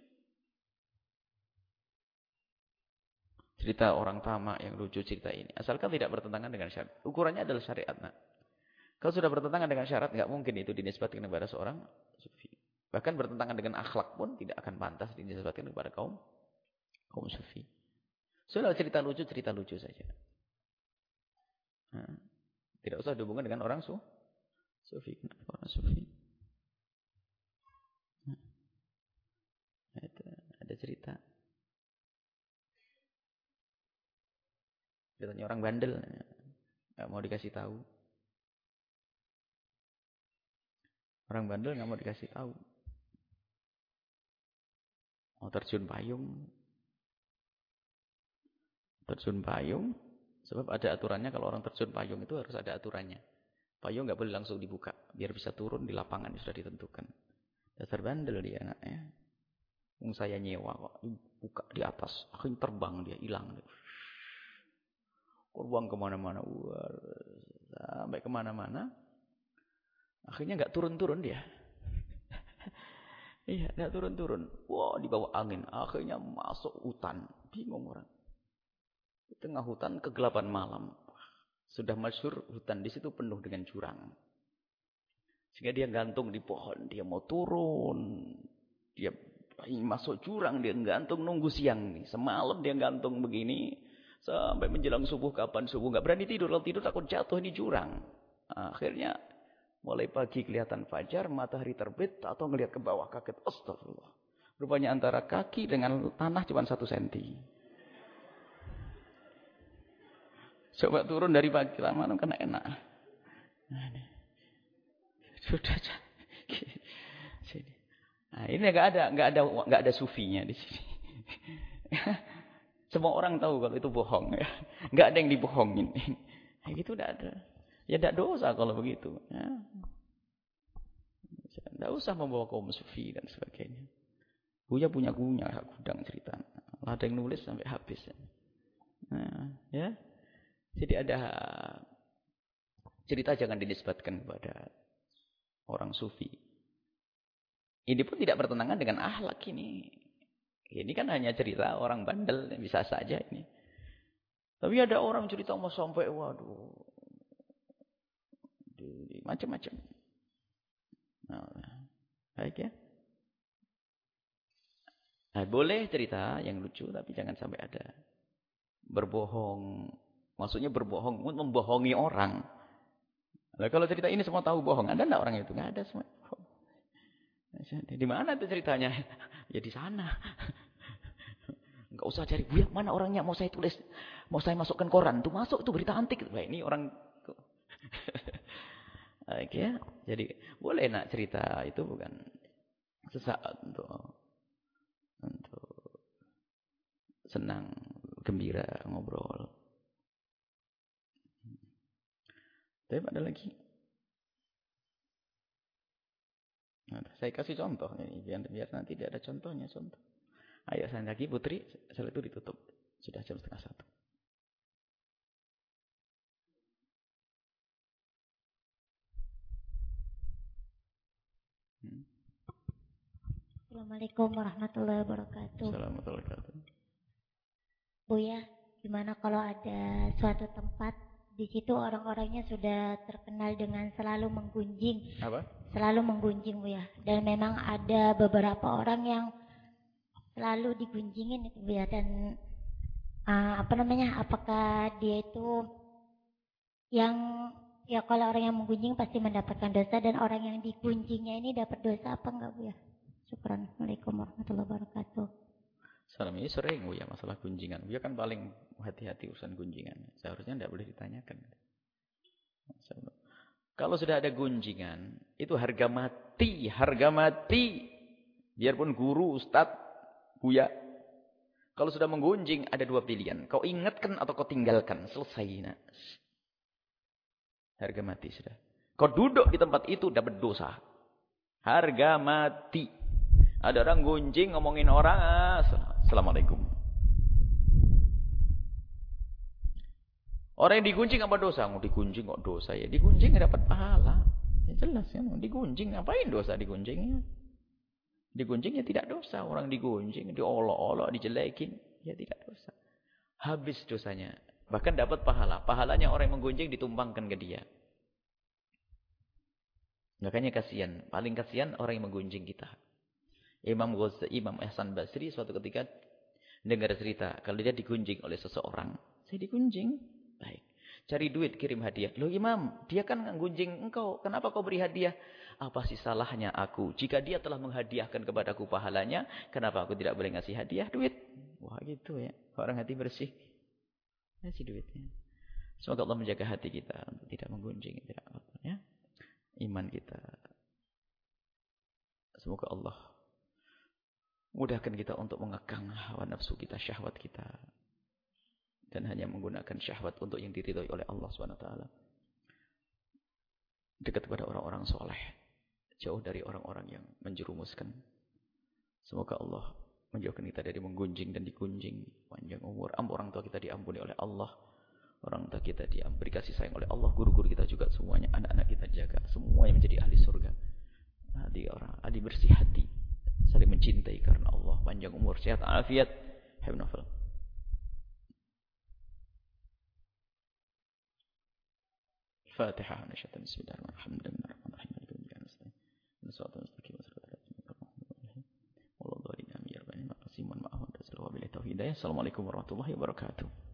Cerita orang tamak yang lucu cerita ini. Asalkan tidak bertentangan dengan syariat. Ukurannya adalah syariat. Nah. Kalau sudah bertentangan dengan syarat, nggak mungkin itu dinisbatkan kepada seorang sufi. Bahkan bertentangan dengan akhlak pun tidak akan pantas dinisbatkan kepada kaum kaum sufi. Sudah cerita lucu, cerita lucu saja. Nah, tidak usah dihubungkan dengan orang su sufi. Kenapa orang sufi? Nah, ada, ada cerita. Ceritanya orang bandel. Nggak mau dikasih tahu. Orang bandel nggak mau dikasih tahu. Mau terjun payung. Terjun payung. Sebab ada aturannya kalau orang terjun payung itu harus ada aturannya. Payung nggak boleh langsung dibuka. Biar bisa turun di lapangan yang sudah ditentukan. Dasar bandel dia anaknya. Wong saya nyewa kok. Buka di atas. Akhirnya terbang dia. Hilang. Terbang ke mana-mana. Sampai ke mana-mana. Akhirnya nggak turun-turun dia. [laughs] iya, nggak turun-turun. Wah, di bawah angin. Akhirnya masuk hutan. Bingung orang. Di tengah hutan kegelapan malam. Sudah masyur hutan di situ penuh dengan jurang. Sehingga dia gantung di pohon. Dia mau turun. Dia masuk jurang. Dia gantung nunggu siang nih. Semalam dia gantung begini. Sampai menjelang subuh. Kapan subuh? Nggak berani tidur. Kalau tidur takut jatuh di jurang. Akhirnya Mulai pagi kelihatan fajar, matahari terbit, atau ngelihat ke bawah kaget. Astagfirullah. Rupanya antara kaki dengan tanah cuma satu senti. Coba turun dari pagi lama kan enak. Sudah sini. Nah, ini nggak ada nggak ada nggak ada sufinya di sini. Semua orang tahu kalau itu bohong ya. Nggak ada yang dibohongin. Nah, gitu udah ada. Ya tidak dosa kalau begitu. Ya. Tidak usah membawa kaum sufi dan sebagainya. Buya punya punya gudang cerita. Ada yang nulis sampai habis. Nah, ya. Jadi ada cerita jangan dinisbatkan kepada orang sufi. Ini pun tidak bertentangan dengan ahlak ini. Ini kan hanya cerita orang bandel, bisa saja ini. Tapi ada orang cerita mau sampai, waduh, macam-macam. Nah, baik ya. Nah, boleh cerita yang lucu, tapi jangan sampai ada berbohong. Maksudnya berbohong, membohongi orang. Nah, kalau cerita ini semua tahu bohong, ada enggak orang itu? Enggak ada semua. Di mana itu ceritanya? [laughs] Ya di sana. [laughs] Enggak usah cari, Buya, mana orangnya mau saya tulis, mau saya masukkan koran. Itu masuk, itu berita antik. Nah, ini orang [laughs] Oke ya. Jadi boleh nak cerita itu bukan sesaat untuk untuk senang, gembira, ngobrol. Tapi ada lagi. Nah, saya kasih contoh ini biar, biar nanti tidak ada contohnya contoh. Ayo saya lagi Putri, setelah itu ditutup. Sudah jam setengah satu. Assalamualaikum warahmatullahi wabarakatuh. Assalamualaikum warahmatullahi wabarakatuh. Bu ya, gimana kalau ada suatu tempat di situ orang-orangnya sudah terkenal dengan selalu menggunjing. Apa? Selalu menggunjing Bu ya. Dan memang ada beberapa orang yang selalu digunjingin itu Bu ya dan uh, apa namanya? Apakah dia itu yang Ya kalau orang yang menggunjing pasti mendapatkan dosa dan orang yang digunjingnya ini dapat dosa apa enggak Bu ya? Syukran. Assalamualaikum warahmatullahi wabarakatuh. Salam ini sering ya masalah gunjingan. Bu ya kan paling hati-hati urusan gunjingan. Seharusnya tidak boleh ditanyakan. Kalau sudah ada gunjingan, itu harga mati, harga mati. Biarpun guru, ustadz, buya. Kalau sudah menggunjing, ada dua pilihan. Kau ingatkan atau kau tinggalkan. Selesai. Nah. Harga mati sudah. Kau duduk di tempat itu dapat dosa. Harga mati. Ada orang gunjing ngomongin orang, Assalamualaikum. Orang yang digunjing apa dosa? Mau digunjing kok dosa ya? Digunjing dapat pahala. Ya jelas ya, digunjing ngapain dosa digunjingnya? Digunjingnya tidak dosa. Orang digunjing, diolok-olok, dijelekin, ya tidak dosa. Habis dosanya. Bahkan dapat pahala. Pahalanya orang yang menggunjing ditumpangkan ke dia. Makanya kasihan. Paling kasihan orang yang menggunjing kita. Imam Ghazali, Imam Hasan Basri suatu ketika dengar cerita. Kalau dia digunjing oleh seseorang. Saya digunjing. Baik. Cari duit, kirim hadiah. Loh imam, dia kan gunjing engkau. Kenapa kau beri hadiah? Apa sih salahnya aku? Jika dia telah menghadiahkan kepadaku pahalanya. Kenapa aku tidak boleh ngasih hadiah duit? Wah gitu ya. Orang hati bersih. Ngasih duitnya. Semoga Allah menjaga hati kita. Untuk tidak menggunjing. Tidak apa ya. Iman kita. Semoga Allah mudahkan kita untuk mengekang hawa nafsu kita, syahwat kita dan hanya menggunakan syahwat untuk yang diridhoi oleh Allah taala. Dekat kepada orang-orang soleh, jauh dari orang-orang yang menjerumuskan. Semoga Allah menjauhkan kita dari menggunjing dan digunjing, panjang umur, orang tua kita diampuni oleh Allah. Orang tua kita diberi kasih sayang oleh Allah, guru-guru kita juga semuanya, anak-anak kita jaga, semuanya menjadi ahli surga. Adik orang, adik bersih hati, saling mencintai karena Allah panjang umur sehat afiat hafnafal Fatihah nasyatan bismillahirrahmanirrahim alhamdulillahirabbil alamin alhamdulillahirabbil alamin wassalatu Assalamualaikum warahmatullahi wabarakatuh.